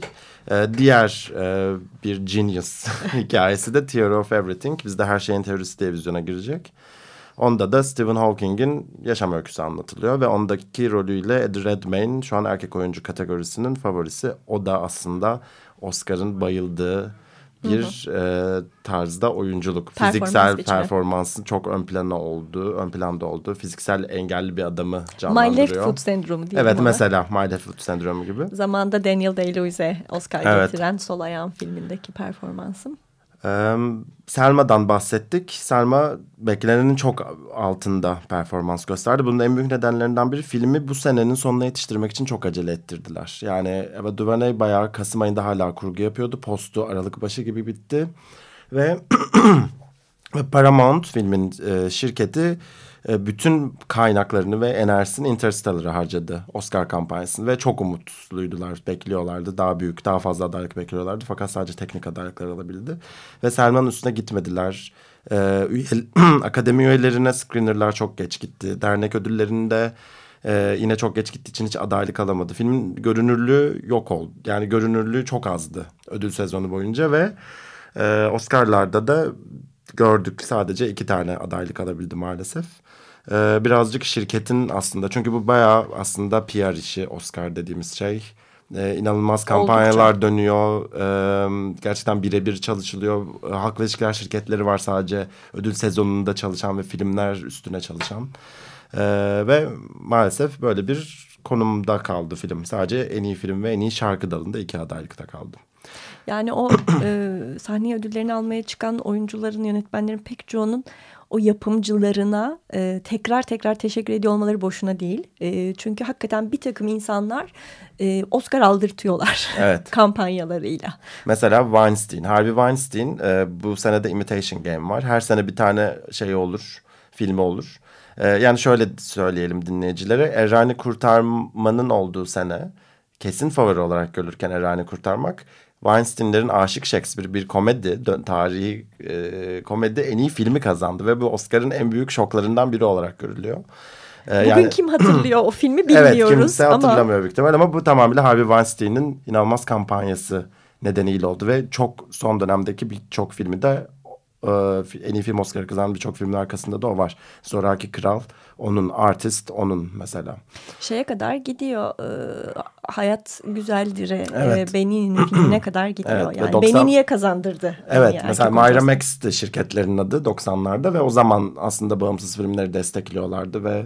Ee, diğer e, bir genius <laughs> hikayesi de Theory of Everything. Bizde Her Şeyin Teorisi diye vizyona girecek. Onda da Stephen Hawking'in yaşam öyküsü anlatılıyor. Ve ondaki rolüyle Eddie Redmayne şu an erkek oyuncu kategorisinin favorisi. O da aslında Oscar'ın bayıldığı bir e, tarzda oyunculuk. Performans Fiziksel biçimi. performansın çok ön plana olduğu, ön planda olduğu, fiziksel engelli bir adamı canlandırıyor. My Left Foot sendromu diyelim Evet mesela My Left Foot sendromu gibi. Zamanda Daniel Day-Lewis'e Oscar Evet. getiren Sol Ayağım filmindeki performansım. Selma'dan bahsettik. Selma beklenenin çok altında performans gösterdi. Bunun en büyük nedenlerinden biri filmi bu senenin sonuna yetiştirmek için çok acele ettirdiler. Yani Eva DuVernay bayağı Kasım ayında hala kurgu yapıyordu. Postu Aralık başı gibi bitti. Ve <clears throat> Paramount filmin e, şirketi bütün kaynaklarını ve enerjisini Interstellar'a harcadı Oscar kampanyasını ve çok umutluydular, bekliyorlardı. Daha büyük, daha fazla adaylık bekliyorlardı fakat sadece teknik adaylıklar alabildi. Ve Selman'ın üstüne gitmediler. E, üye, <clears throat> akademi üyelerine screenerlar çok geç gitti. Dernek ödüllerinde e, yine çok geç gittiği için hiç adaylık alamadı. Filmin görünürlüğü yok oldu. Yani görünürlüğü çok azdı ödül sezonu boyunca ve e, Oscar'larda da gördük sadece iki tane adaylık alabildi maalesef. Ee, birazcık şirketin aslında çünkü bu bayağı aslında PR işi Oscar dediğimiz şey. Ee, inanılmaz kampanyalar dönüyor. Ee, gerçekten birebir çalışılıyor. Ee, halkla ilişkiler şirketleri var sadece ödül sezonunda çalışan ve filmler üstüne çalışan. Ee, ve maalesef böyle bir konumda kaldı film. Sadece en iyi film ve en iyi şarkı dalında iki adaylıkta kaldı. Yani o <coughs> e, sahne ödüllerini almaya çıkan oyuncuların, yönetmenlerin pek çoğunun o yapımcılarına e, tekrar tekrar teşekkür ediyor olmaları boşuna değil. E, çünkü hakikaten bir takım insanlar e, Oscar aldırtıyorlar <laughs> Evet. kampanyalarıyla. Mesela Weinstein, Harvey Weinstein e, bu sene de Imitation Game var. Her sene bir tane şey olur, filmi olur. E, yani şöyle söyleyelim dinleyicilere. Errani Kurtarma'nın olduğu sene kesin favori olarak görülürken Errani Kurtarmak Weinstein'lerin Aşık Shakespeare bir komedi, tarihi e, komedi en iyi filmi kazandı ve bu Oscar'ın en büyük şoklarından biri olarak görülüyor. E, Bugün yani- kim hatırlıyor o filmi bilmiyoruz <clears throat> Evet kimse ama hatırlamıyor büyük ihtimal ama bu tamamıyla Harvey Weinstein'in inanılmaz kampanyası nedeniyle oldu. Ve çok son dönemdeki birçok filmi de e, en iyi film Oscar'ı kazanan birçok filmin arkasında da o var. Zoraki Kral, onun Artist, onun mesela. şeye kadar gidiyor. e, hayat güzeldir'e, Evet. e, Benini'nin filmine kadar gidiyor. Evet, ve yani 90 Benini'ye kazandırdı. Evet Yani mesela Myra. Max'ti şirketlerin adı 90'larda ve o zaman aslında bağımsız filmleri destekliyorlardı ve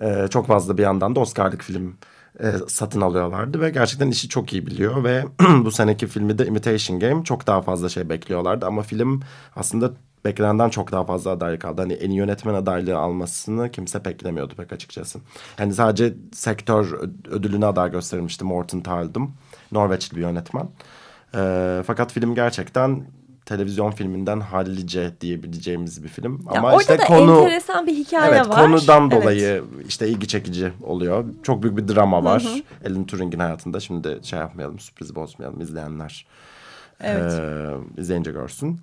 e, çok fazla bir yandan da Oscar'lık film e, satın alıyorlardı ve gerçekten işi çok iyi biliyor ve <clears throat> bu seneki filmi de Imitation Game çok daha fazla şey bekliyorlardı ama film aslında beklenenden çok daha fazla adaylık aldı. Hani en iyi yönetmen adaylığı almasını kimse beklemiyordu pek açıkçası. Hani sadece sektör ödülüne aday gösterilmişti Morten Taldum. Norveçli bir yönetmen. Ee, fakat film gerçekten televizyon filminden hallice diyebileceğimiz bir film. Ya Ama orada işte da konu enteresan bir hikaye evet, var. konudan Evet. dolayı işte ilgi çekici oluyor. Çok büyük bir drama var. Alan Turing'in hayatında. Şimdi şey yapmayalım, sürpriz bozmayalım izleyenler. Evet. Ee, izleyince görsün.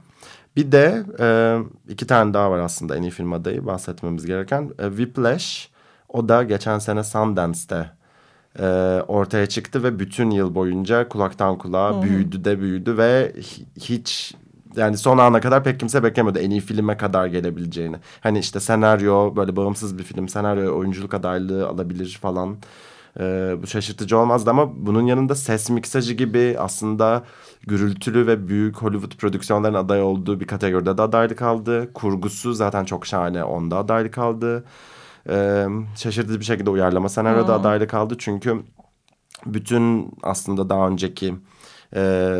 Bir de e, iki tane daha var aslında en iyi film adayı bahsetmemiz gereken. E, Whiplash. O da geçen sene Sundance'te e, ortaya çıktı ve bütün yıl boyunca kulaktan kulağa büyüdü de büyüdü ve hi- hiç yani son ana kadar pek kimse beklemiyordu en iyi filme kadar gelebileceğini. Hani işte senaryo böyle bağımsız bir film senaryo oyunculuk adaylığı alabilir falan. Ee, bu şaşırtıcı olmazdı ama bunun yanında ses miksajı gibi aslında gürültülü ve büyük Hollywood prodüksiyonların aday olduğu bir kategoride de adaylık aldı. Kurgusu zaten çok şahane onda adaylık aldı. Ee, şaşırtıcı bir şekilde uyarlama senaryoda adaylık aldı çünkü bütün aslında daha önceki e,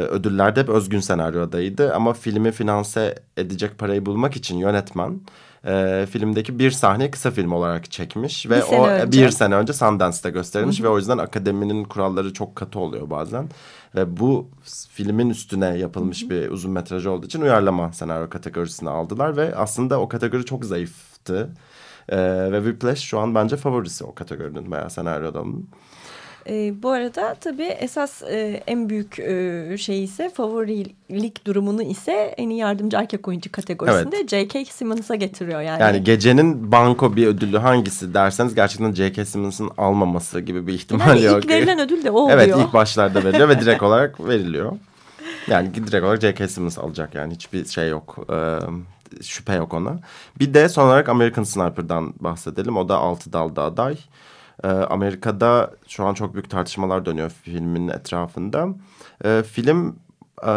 ödüllerde hep özgün senaryo adayıydı. Ama filmi finanse edecek parayı bulmak için yönetmen e, filmdeki bir sahne kısa film olarak çekmiş. Ve Bir sene o önce. bir sene önce Sundance'da gösterilmiş ve o yüzden akademinin kuralları çok katı oluyor bazen. Ve bu filmin üstüne yapılmış bir uzun metraj olduğu için uyarlama senaryo kategorisine aldılar. Ve aslında o kategori çok zayıftı. E, ve Whiplash şu an bence favorisi o kategorinin veya senaryodanın. E, bu arada tabii esas e, en büyük e, şey ise favorilik durumunu ise en iyi yardımcı erkek oyuncu kategorisinde J.K. Simmons'a getiriyor yani. Yani gecenin banko bir ödülü hangisi derseniz gerçekten J.K. Simmons'ın almaması gibi bir ihtimal Yani yok. ilk verilen ödül de o oluyor. Evet ilk başlarda veriliyor ve direkt <laughs> olarak veriliyor. Yani direkt olarak J.K. Simmons alacak yani hiçbir şey yok. Ee, şüphe yok ona. Bir de son olarak American Sniper'dan bahsedelim. O da altı dalda aday. Ee, Amerika'da şu an çok büyük tartışmalar dönüyor filmin etrafında. Ee, film e,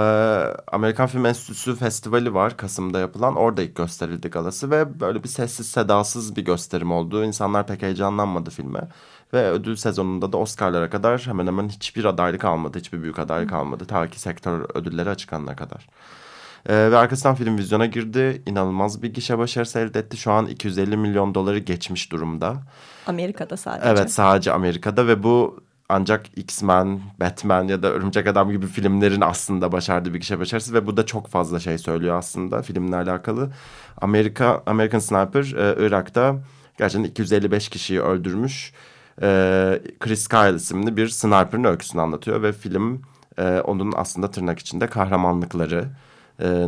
Amerikan Film Enstitüsü Festivali var Kasım'da yapılan. Orada ilk gösterildi galası ve böyle bir sessiz sedasız bir gösterim oldu. İnsanlar pek heyecanlanmadı filme. Ve ödül sezonunda da Oscar'lara kadar hemen hemen hiçbir adaylık almadı. Hiçbir büyük adaylık almadı. Ta ki sektör ödülleri açıklanana kadar. Ee, ve arkasından film vizyona girdi. İnanılmaz bir gişe başarısı elde etti. Şu an 250 milyon doları geçmiş durumda. Amerika'da sadece. Evet sadece Amerika'da ve bu ancak X-Men, Batman ya da Örümcek Adam gibi filmlerin aslında başardığı bir gişe başarısı ve bu da çok fazla şey söylüyor aslında filmle alakalı. Amerika American Sniper e, Irak'ta gerçekten 255 kişiyi öldürmüş. E, Chris Kyle isimli bir sniper'ın öyküsünü anlatıyor ve film e, onun aslında tırnak içinde kahramanlıkları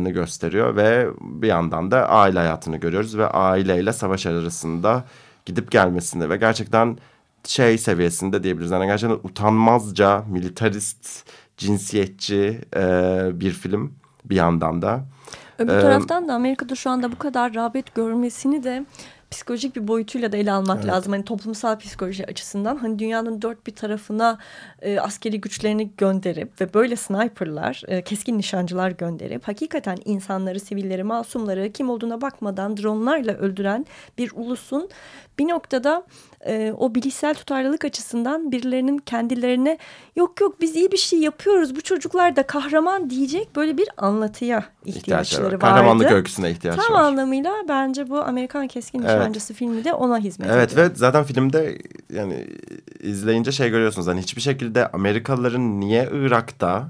gösteriyor ve bir yandan da aile hayatını görüyoruz ve aileyle savaş arasında gidip gelmesini ve gerçekten şey seviyesinde diyebiliriz. Yani gerçekten utanmazca militarist, cinsiyetçi e, bir film bir yandan da. Öbür Ee, taraftan da Amerika'da şu anda bu kadar rağbet görmesini de psikolojik bir boyutuyla da ele almak lazım. Hani toplumsal psikoloji açısından hani dünyanın dört bir tarafına e, askeri güçlerini gönderip ve böyle sniperlar, e, keskin nişancılar gönderip hakikaten insanları, sivilleri, masumları kim olduğuna bakmadan dronlarla öldüren bir ulusun bir noktada e, o bilişsel tutarlılık açısından birilerinin kendilerine yok yok biz iyi bir şey yapıyoruz bu çocuklar da kahraman diyecek böyle bir anlatıya ihtiyaçları vardı. Kahramanlık öyküsüne ihtiyaç Tam var. anlamıyla bence bu Amerikan Keskin Evet. Nişancısı filmi de ona hizmet Evet ediyor. ve zaten filmde yani izleyince şey görüyorsunuz. Hani hiçbir şekilde Amerikalıların niye Irak'ta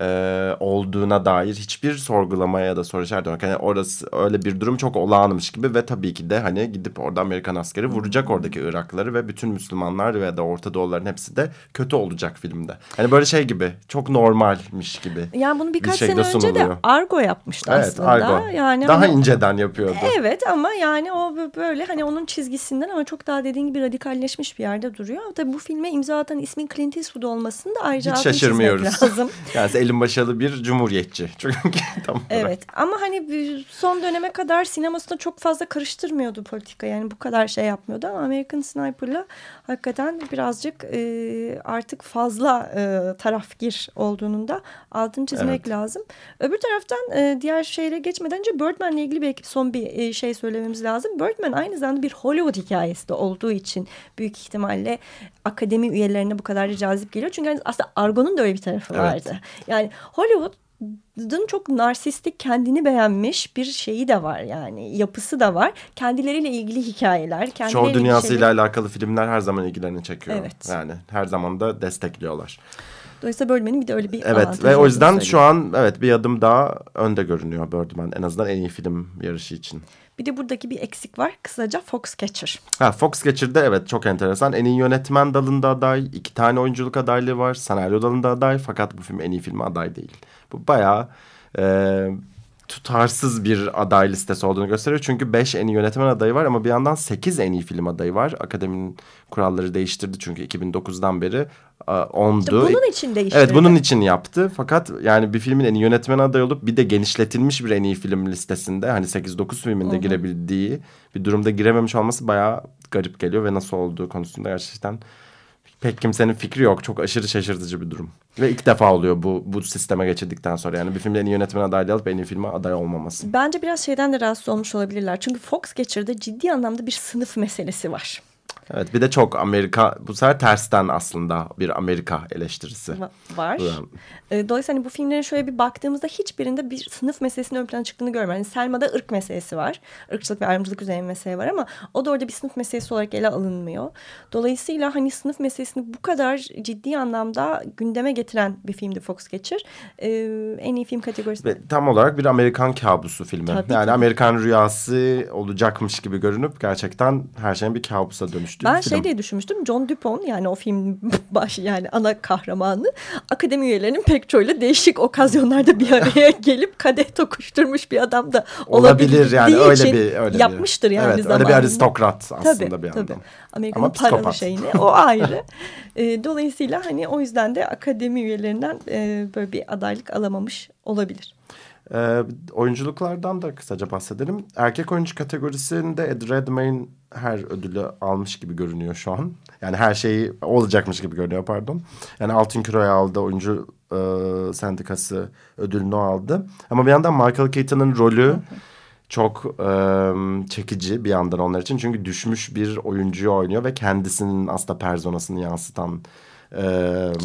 e, olduğuna dair hiçbir sorgulamaya ya da soru işareti yok. Yani orası öyle bir durum çok olağanmış gibi ve tabii ki de hani gidip orada Amerikan askeri vuracak oradaki Iraklıları ve bütün Müslümanlar ve da Orta Doğuların hepsi de kötü olacak filmde. Hani böyle şey gibi çok normalmiş gibi. Yani bunu birkaç şekilde sene önce de. Argo yapmıştı Evet aslında. Argo. Yani Daha hani- inceden yapıyordu. Evet ama yani o bö- böyle hani onun çizgisinden ama çok daha dediğin gibi radikalleşmiş bir yerde duruyor. Tabii bu filme imza atan ismin Clint Eastwood olmasını da ayrıca Hiç şaşırmıyoruz. lazım. <laughs> yani elin başarılı bir cumhuriyetçi. <laughs> Çünkü tam olarak. Evet ama hani son döneme kadar sinemasında çok fazla karıştırmıyordu politika. Yani bu kadar şey yapmıyordu ama American Sniper'la hakikaten birazcık e, artık fazla e, tarafgir olduğunun da altını çizmek Evet. lazım. Öbür taraftan e, diğer şeyle geçmeden önce Birdman'le ilgili belki son bir e, şey söylememiz lazım. Birdman aynı zamanda bir Hollywood hikayesi de olduğu için büyük ihtimalle akademi üyelerine bu kadar cazip geliyor. Çünkü hani aslında Argo'nun da öyle bir tarafı Evet. vardı. Yani Hollywood'un çok narsistik kendini beğenmiş bir şeyi de var yani yapısı da var. Kendileriyle ilgili hikayeler. Şov dünyasıyla şeyler. alakalı filmler her zaman ilgilerini çekiyor. Evet. Yani her zaman da destekliyorlar. Dolayısıyla Birdman'in bir de öyle bir Evet ve o yüzden şu söyleyeyim. an evet bir adım daha önde görünüyor Birdman. En azından en iyi film yarışı için. Bir de buradaki bir eksik var. Kısaca Foxcatcher. Ha Foxcatcher'da evet çok enteresan. En iyi yönetmen dalında aday. iki tane oyunculuk adaylığı var. Senaryo dalında aday. Fakat bu film en iyi filme aday değil. Bu bayağı e, tutarsız bir aday listesi olduğunu gösteriyor. Çünkü 5 en iyi yönetmen adayı var ama bir yandan 8 en iyi film adayı var. Akademinin kuralları değiştirdi çünkü 2009'dan beri e, 10'du. İşte bunun için değiştirdi. Evet bunun için yaptı. Fakat yani bir filmin en iyi yönetmen adayı olup bir de genişletilmiş bir en iyi film listesinde hani 8-9 filminde girebildiği bir durumda girememiş olması bayağı garip geliyor ve nasıl olduğu konusunda gerçekten pek kimsenin fikri yok. Çok aşırı şaşırtıcı bir durum. Ve ilk defa oluyor bu bu sisteme geçirdikten sonra. Yani bir filmin en iyi yönetmen adaylığı alıp en iyi filme aday olmaması. Bence biraz şeyden de rahatsız olmuş olabilirler. Çünkü Fox geçirde ciddi anlamda bir sınıf meselesi var. Evet bir de çok Amerika bu sefer tersten aslında bir Amerika eleştirisi. Va- var. Ulan. E, Dolayısıyla hani bu filmlere şöyle bir baktığımızda hiçbirinde bir sınıf meselesinin ön plana çıktığını görmüyorum. Yani Selma'da ırk meselesi var. Irkçılık ve ayrımcılık üzerine mesele var ama o da orada bir sınıf meselesi olarak ele alınmıyor. Dolayısıyla hani sınıf meselesini bu kadar ciddi anlamda gündeme getiren bir filmdi Fox Geçir. E, en iyi film kategorisi. Ve tam olarak bir Amerikan kabusu filmi. Tabii, yani tabii. Amerikan rüyası olacakmış gibi görünüp gerçekten her şeyin bir kabusa dönüştüğü Ben film. şey diye düşünmüştüm. John Dupont yani o film <laughs> baş yani ana kahramanı akademi üyelerinin pek çoğuyla değişik okazyonlarda bir araya <laughs> gelip kadeh tokuşturmuş bir adam da Olabilir olabildiği yani öyle için bir öyle bir- yapmıştır yani evet, Öyle bir zamanında. aristokrat aslında Tabii, bir tabii. yandan. Amerika'nın Ama paralı psikopat. şeyini o ayrı. <laughs> E, dolayısıyla hani o yüzden de akademi üyelerinden e, böyle bir adaylık alamamış olabilir. Ee, oyunculuklardan da kısaca bahsedelim. Erkek oyuncu kategorisinde Ed Redmayne her ödülü almış gibi görünüyor şu an. Yani her şeyi olacakmış gibi görünüyor pardon. Yani Altın Küre'yi aldı. Oyuncu e, sendikası ödülünü aldı. Ama bir yandan Michael Keaton'ın rolü çok e, çekici bir yandan onlar için. Çünkü düşmüş bir oyuncuyu oynuyor ve kendisinin aslında personasını yansıtan e,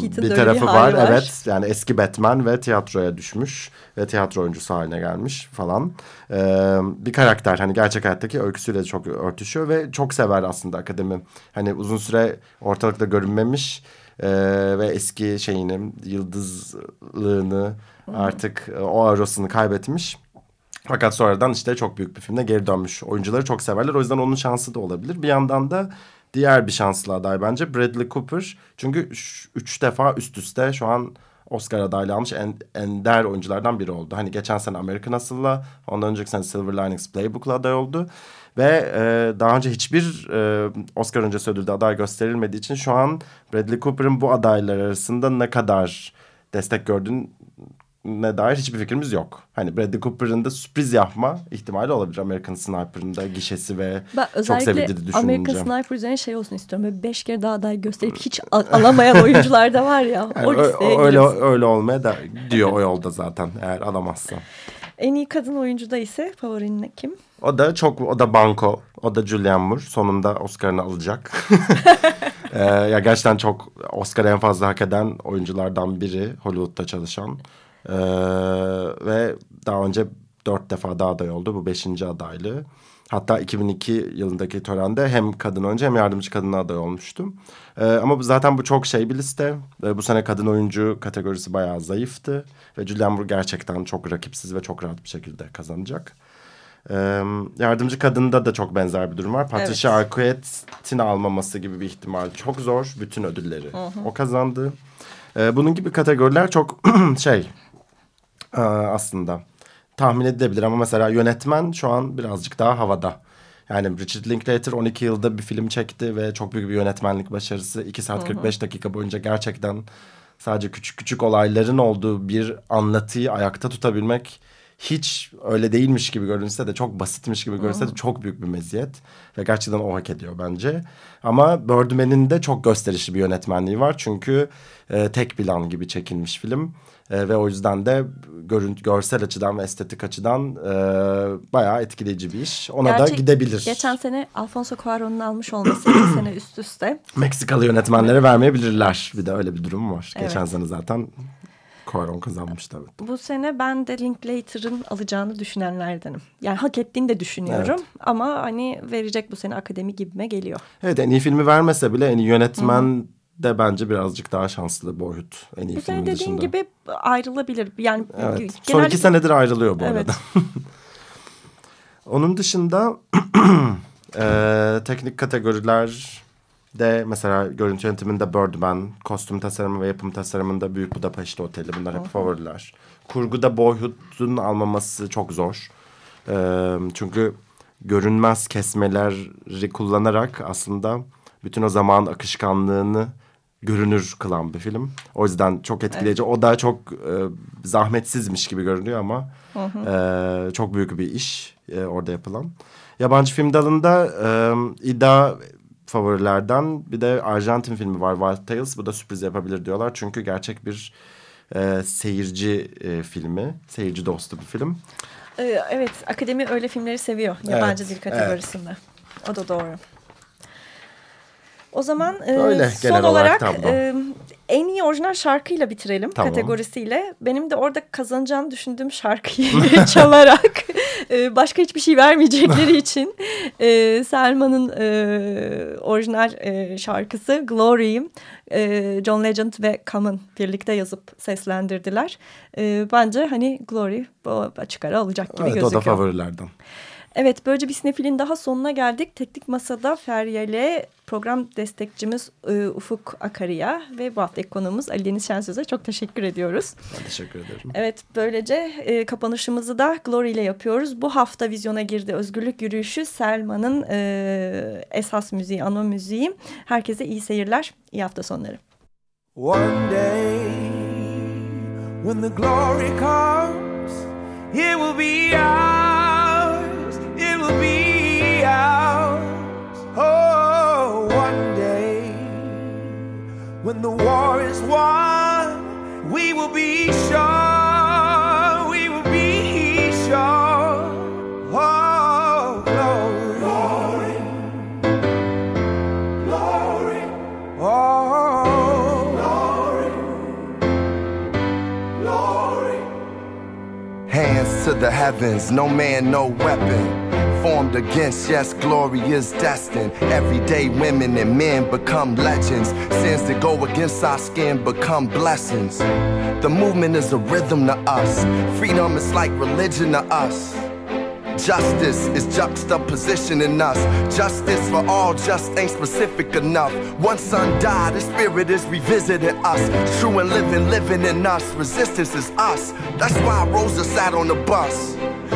bir tarafı bir var. var. Evet yani eski Batman ve tiyatroya düşmüş ve tiyatro oyuncusu haline gelmiş falan. Ee, bir karakter hani gerçek hayattaki öyküsüyle çok örtüşüyor ve çok sever aslında akademi. Hani uzun süre ortalıkta görünmemiş ee, ve eski şeyini yıldızlığını artık e, o arosunu kaybetmiş. Fakat sonradan işte çok büyük bir filmde geri dönmüş. Oyuncuları çok severler. O yüzden onun şansı da olabilir. Bir yandan da diğer bir şanslı aday bence Bradley Cooper. Çünkü üç, defa üst üste şu an Oscar adaylığı almış en, ender oyunculardan biri oldu. Hani geçen sene American Hustle'la, ondan önceki sene Silver Linings Playbook'la aday oldu. Ve e, daha önce hiçbir e, Oscar öncesi ödülde aday gösterilmediği için şu an Bradley Cooper'ın bu adaylar arasında ne kadar destek gördüğünü ne dair hiçbir fikrimiz yok. Hani Bradley Cooper'ın da sürpriz yapma ihtimali olabilir. American Sniper'ın da gişesi ve Ben çok sevildiği düşününce. American Sniper üzerine şey olsun istiyorum. Böyle beş kere daha aday gösterip hiç al- alamayan oyuncular da var ya. Yani o öyle, öyle olmaya da diyor o yolda zaten eğer alamazsa. En iyi kadın oyuncuda ise favorin kim? O da çok o da banko. O da Julianne Moore. Sonunda Oscar'ını alacak. <laughs> Ee, ya gerçekten çok Oscar en fazla hak eden oyunculardan biri Hollywood'da çalışan. Ee, ve daha önce dört defa daha aday oldu. Bu beşinci adaylığı. Hatta 2002 yılındaki törende hem kadın önce hem yardımcı kadına aday olmuştum. Ee, ama zaten bu çok şey bir liste. Ee, bu sene kadın oyuncu kategorisi bayağı zayıftı. Ve Julianne Moore gerçekten çok rakipsiz ve çok rahat bir şekilde kazanacak. Ee, yardımcı kadında da çok benzer bir durum var. Patricia Arquette'in almaması gibi bir ihtimal çok zor. Bütün ödülleri o kazandı. Ee, bunun gibi kategoriler çok <clears throat> şey aslında tahmin edilebilir ama mesela yönetmen şu an birazcık daha havada. Yani Richard Linklater 12 yılda bir film çekti ve çok büyük bir yönetmenlik başarısı. 2 saat 45 dakika boyunca gerçekten sadece küçük küçük olayların olduğu bir anlatıyı ayakta tutabilmek hiç öyle değilmiş gibi görünse de çok basitmiş gibi görünse de çok büyük bir meziyet. Ve gerçekten o hak ediyor bence. Ama Birdman'in de çok gösterişli bir yönetmenliği var. Çünkü e, tek plan gibi çekilmiş film. E, ve o yüzden de görüntü, görsel açıdan ve estetik açıdan e, bayağı etkileyici bir iş. Ona da Gerçi gidebilir. Geçen sene Alfonso Cuarón'un almış olması iki <clears throat> sene üst üste. Meksikalı yönetmenlere vermeyebilirler. Bir de öyle bir durum var. Evet. Geçen sene zaten Cuarón kazanmıştı. Evet. Bu sene ben de Linklater'ın alacağını düşünenlerdenim. Yani hak ettiğini de düşünüyorum. Ama hani verecek bu sene akademi gibime geliyor. Evet en iyi filmi vermese bile en iyi yönetmen de bence birazcık daha şanslı boyut. En iyi filmin dediğin dışında. gibi ayrılabilir. Yani Evet. genelde- Son iki senedir ayrılıyor bu Evet. arada. <laughs> Onun dışında <clears throat> e, teknik kategoriler de mesela görüntü yönetiminde Birdman, kostüm tasarımı ve yapım tasarımında Büyük Budapeşte Oteli bunlar hep favoriler. Kurguda Boyhood'un almaması çok zor. Ee, çünkü görünmez kesmeleri kullanarak aslında bütün o zaman akışkanlığını görünür kılan bir film. O yüzden çok etkileyici. O da çok e, zahmetsizmiş gibi görünüyor ama e, çok büyük bir iş e, orada yapılan. Yabancı film dalında e, İda favorilerden bir de Arjantin filmi var Wild Tales. Bu da sürpriz yapabilir diyorlar. Çünkü gerçek bir e, seyirci e, filmi. Seyirci dostu bir film. Ee, evet, akademi öyle filmleri seviyor yabancı Evet, dil kategorisinde. O da doğru. O zaman e, son olarak olarak tablo. e, en iyi orijinal şarkıyla bitirelim Tamam. kategorisiyle. Benim de orada kazanacağını düşündüğüm şarkıyı <laughs> çalarak e, başka hiçbir şey vermeyecekleri <laughs> için e, Selma'nın e, orijinal e, şarkısı Glory'yi e, John Legend ve Common birlikte yazıp seslendirdiler. E, bence hani Glory bu açık ara alacak gibi Evet o gözüküyor. da favorilerden. Evet böylece bir sinefilin daha sonuna geldik. Teknik Masa'da Feryal'e program destekçimiz e, Ufuk Akarı'ya ve bu haftaki konuğumuz Ali Deniz Şensöz'e çok teşekkür ediyoruz. Ben teşekkür ederim. Evet böylece e, kapanışımızı da Glory ile yapıyoruz. Bu hafta vizyona girdi Özgürlük Yürüyüşü Selma'nın e, esas müziği, ana müziği. Herkese iyi seyirler, iyi hafta sonları. One day, when the glory comes, it will be ours. The war is won, we will be sure. We will be sure. Oh, glory, glory, glory. Oh, glory, glory. Hands to the heavens, no man, no weapon. Formed against, yes, glory is destined. Everyday women and men become legends. Sins that go against our skin become blessings. The movement is a rhythm to us. Freedom is like religion to us. Justice is juxtaposition in us. Justice for all just ain't specific enough. One son died, his spirit is revisiting us. True and living, living in us. Resistance is us. That's why Rosa sat on the bus.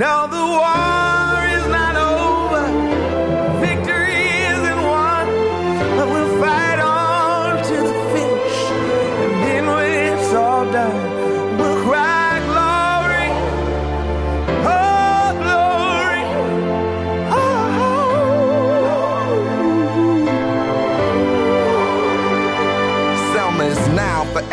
Now the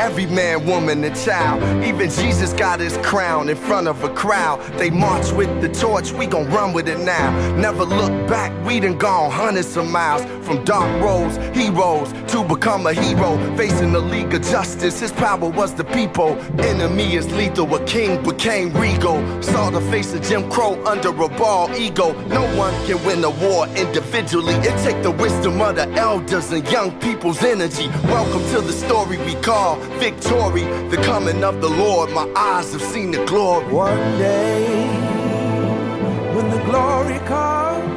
every man, woman, and child. Even Jesus got his crown in front of a crowd. They march with the torch, we gon' run with it now. Never look back, we done gone hundreds of miles. From dark roads, heroes, to become a hero. Facing the League of Justice, his power was the people. Enemy is lethal, a king became regal. Saw the face of Jim Crow under a ball ego. No one can win a war individually. It take the wisdom of the elders and young people's energy. Welcome to the story we call victory. The coming of the Lord, my eyes have seen the glory. One day, when the glory comes,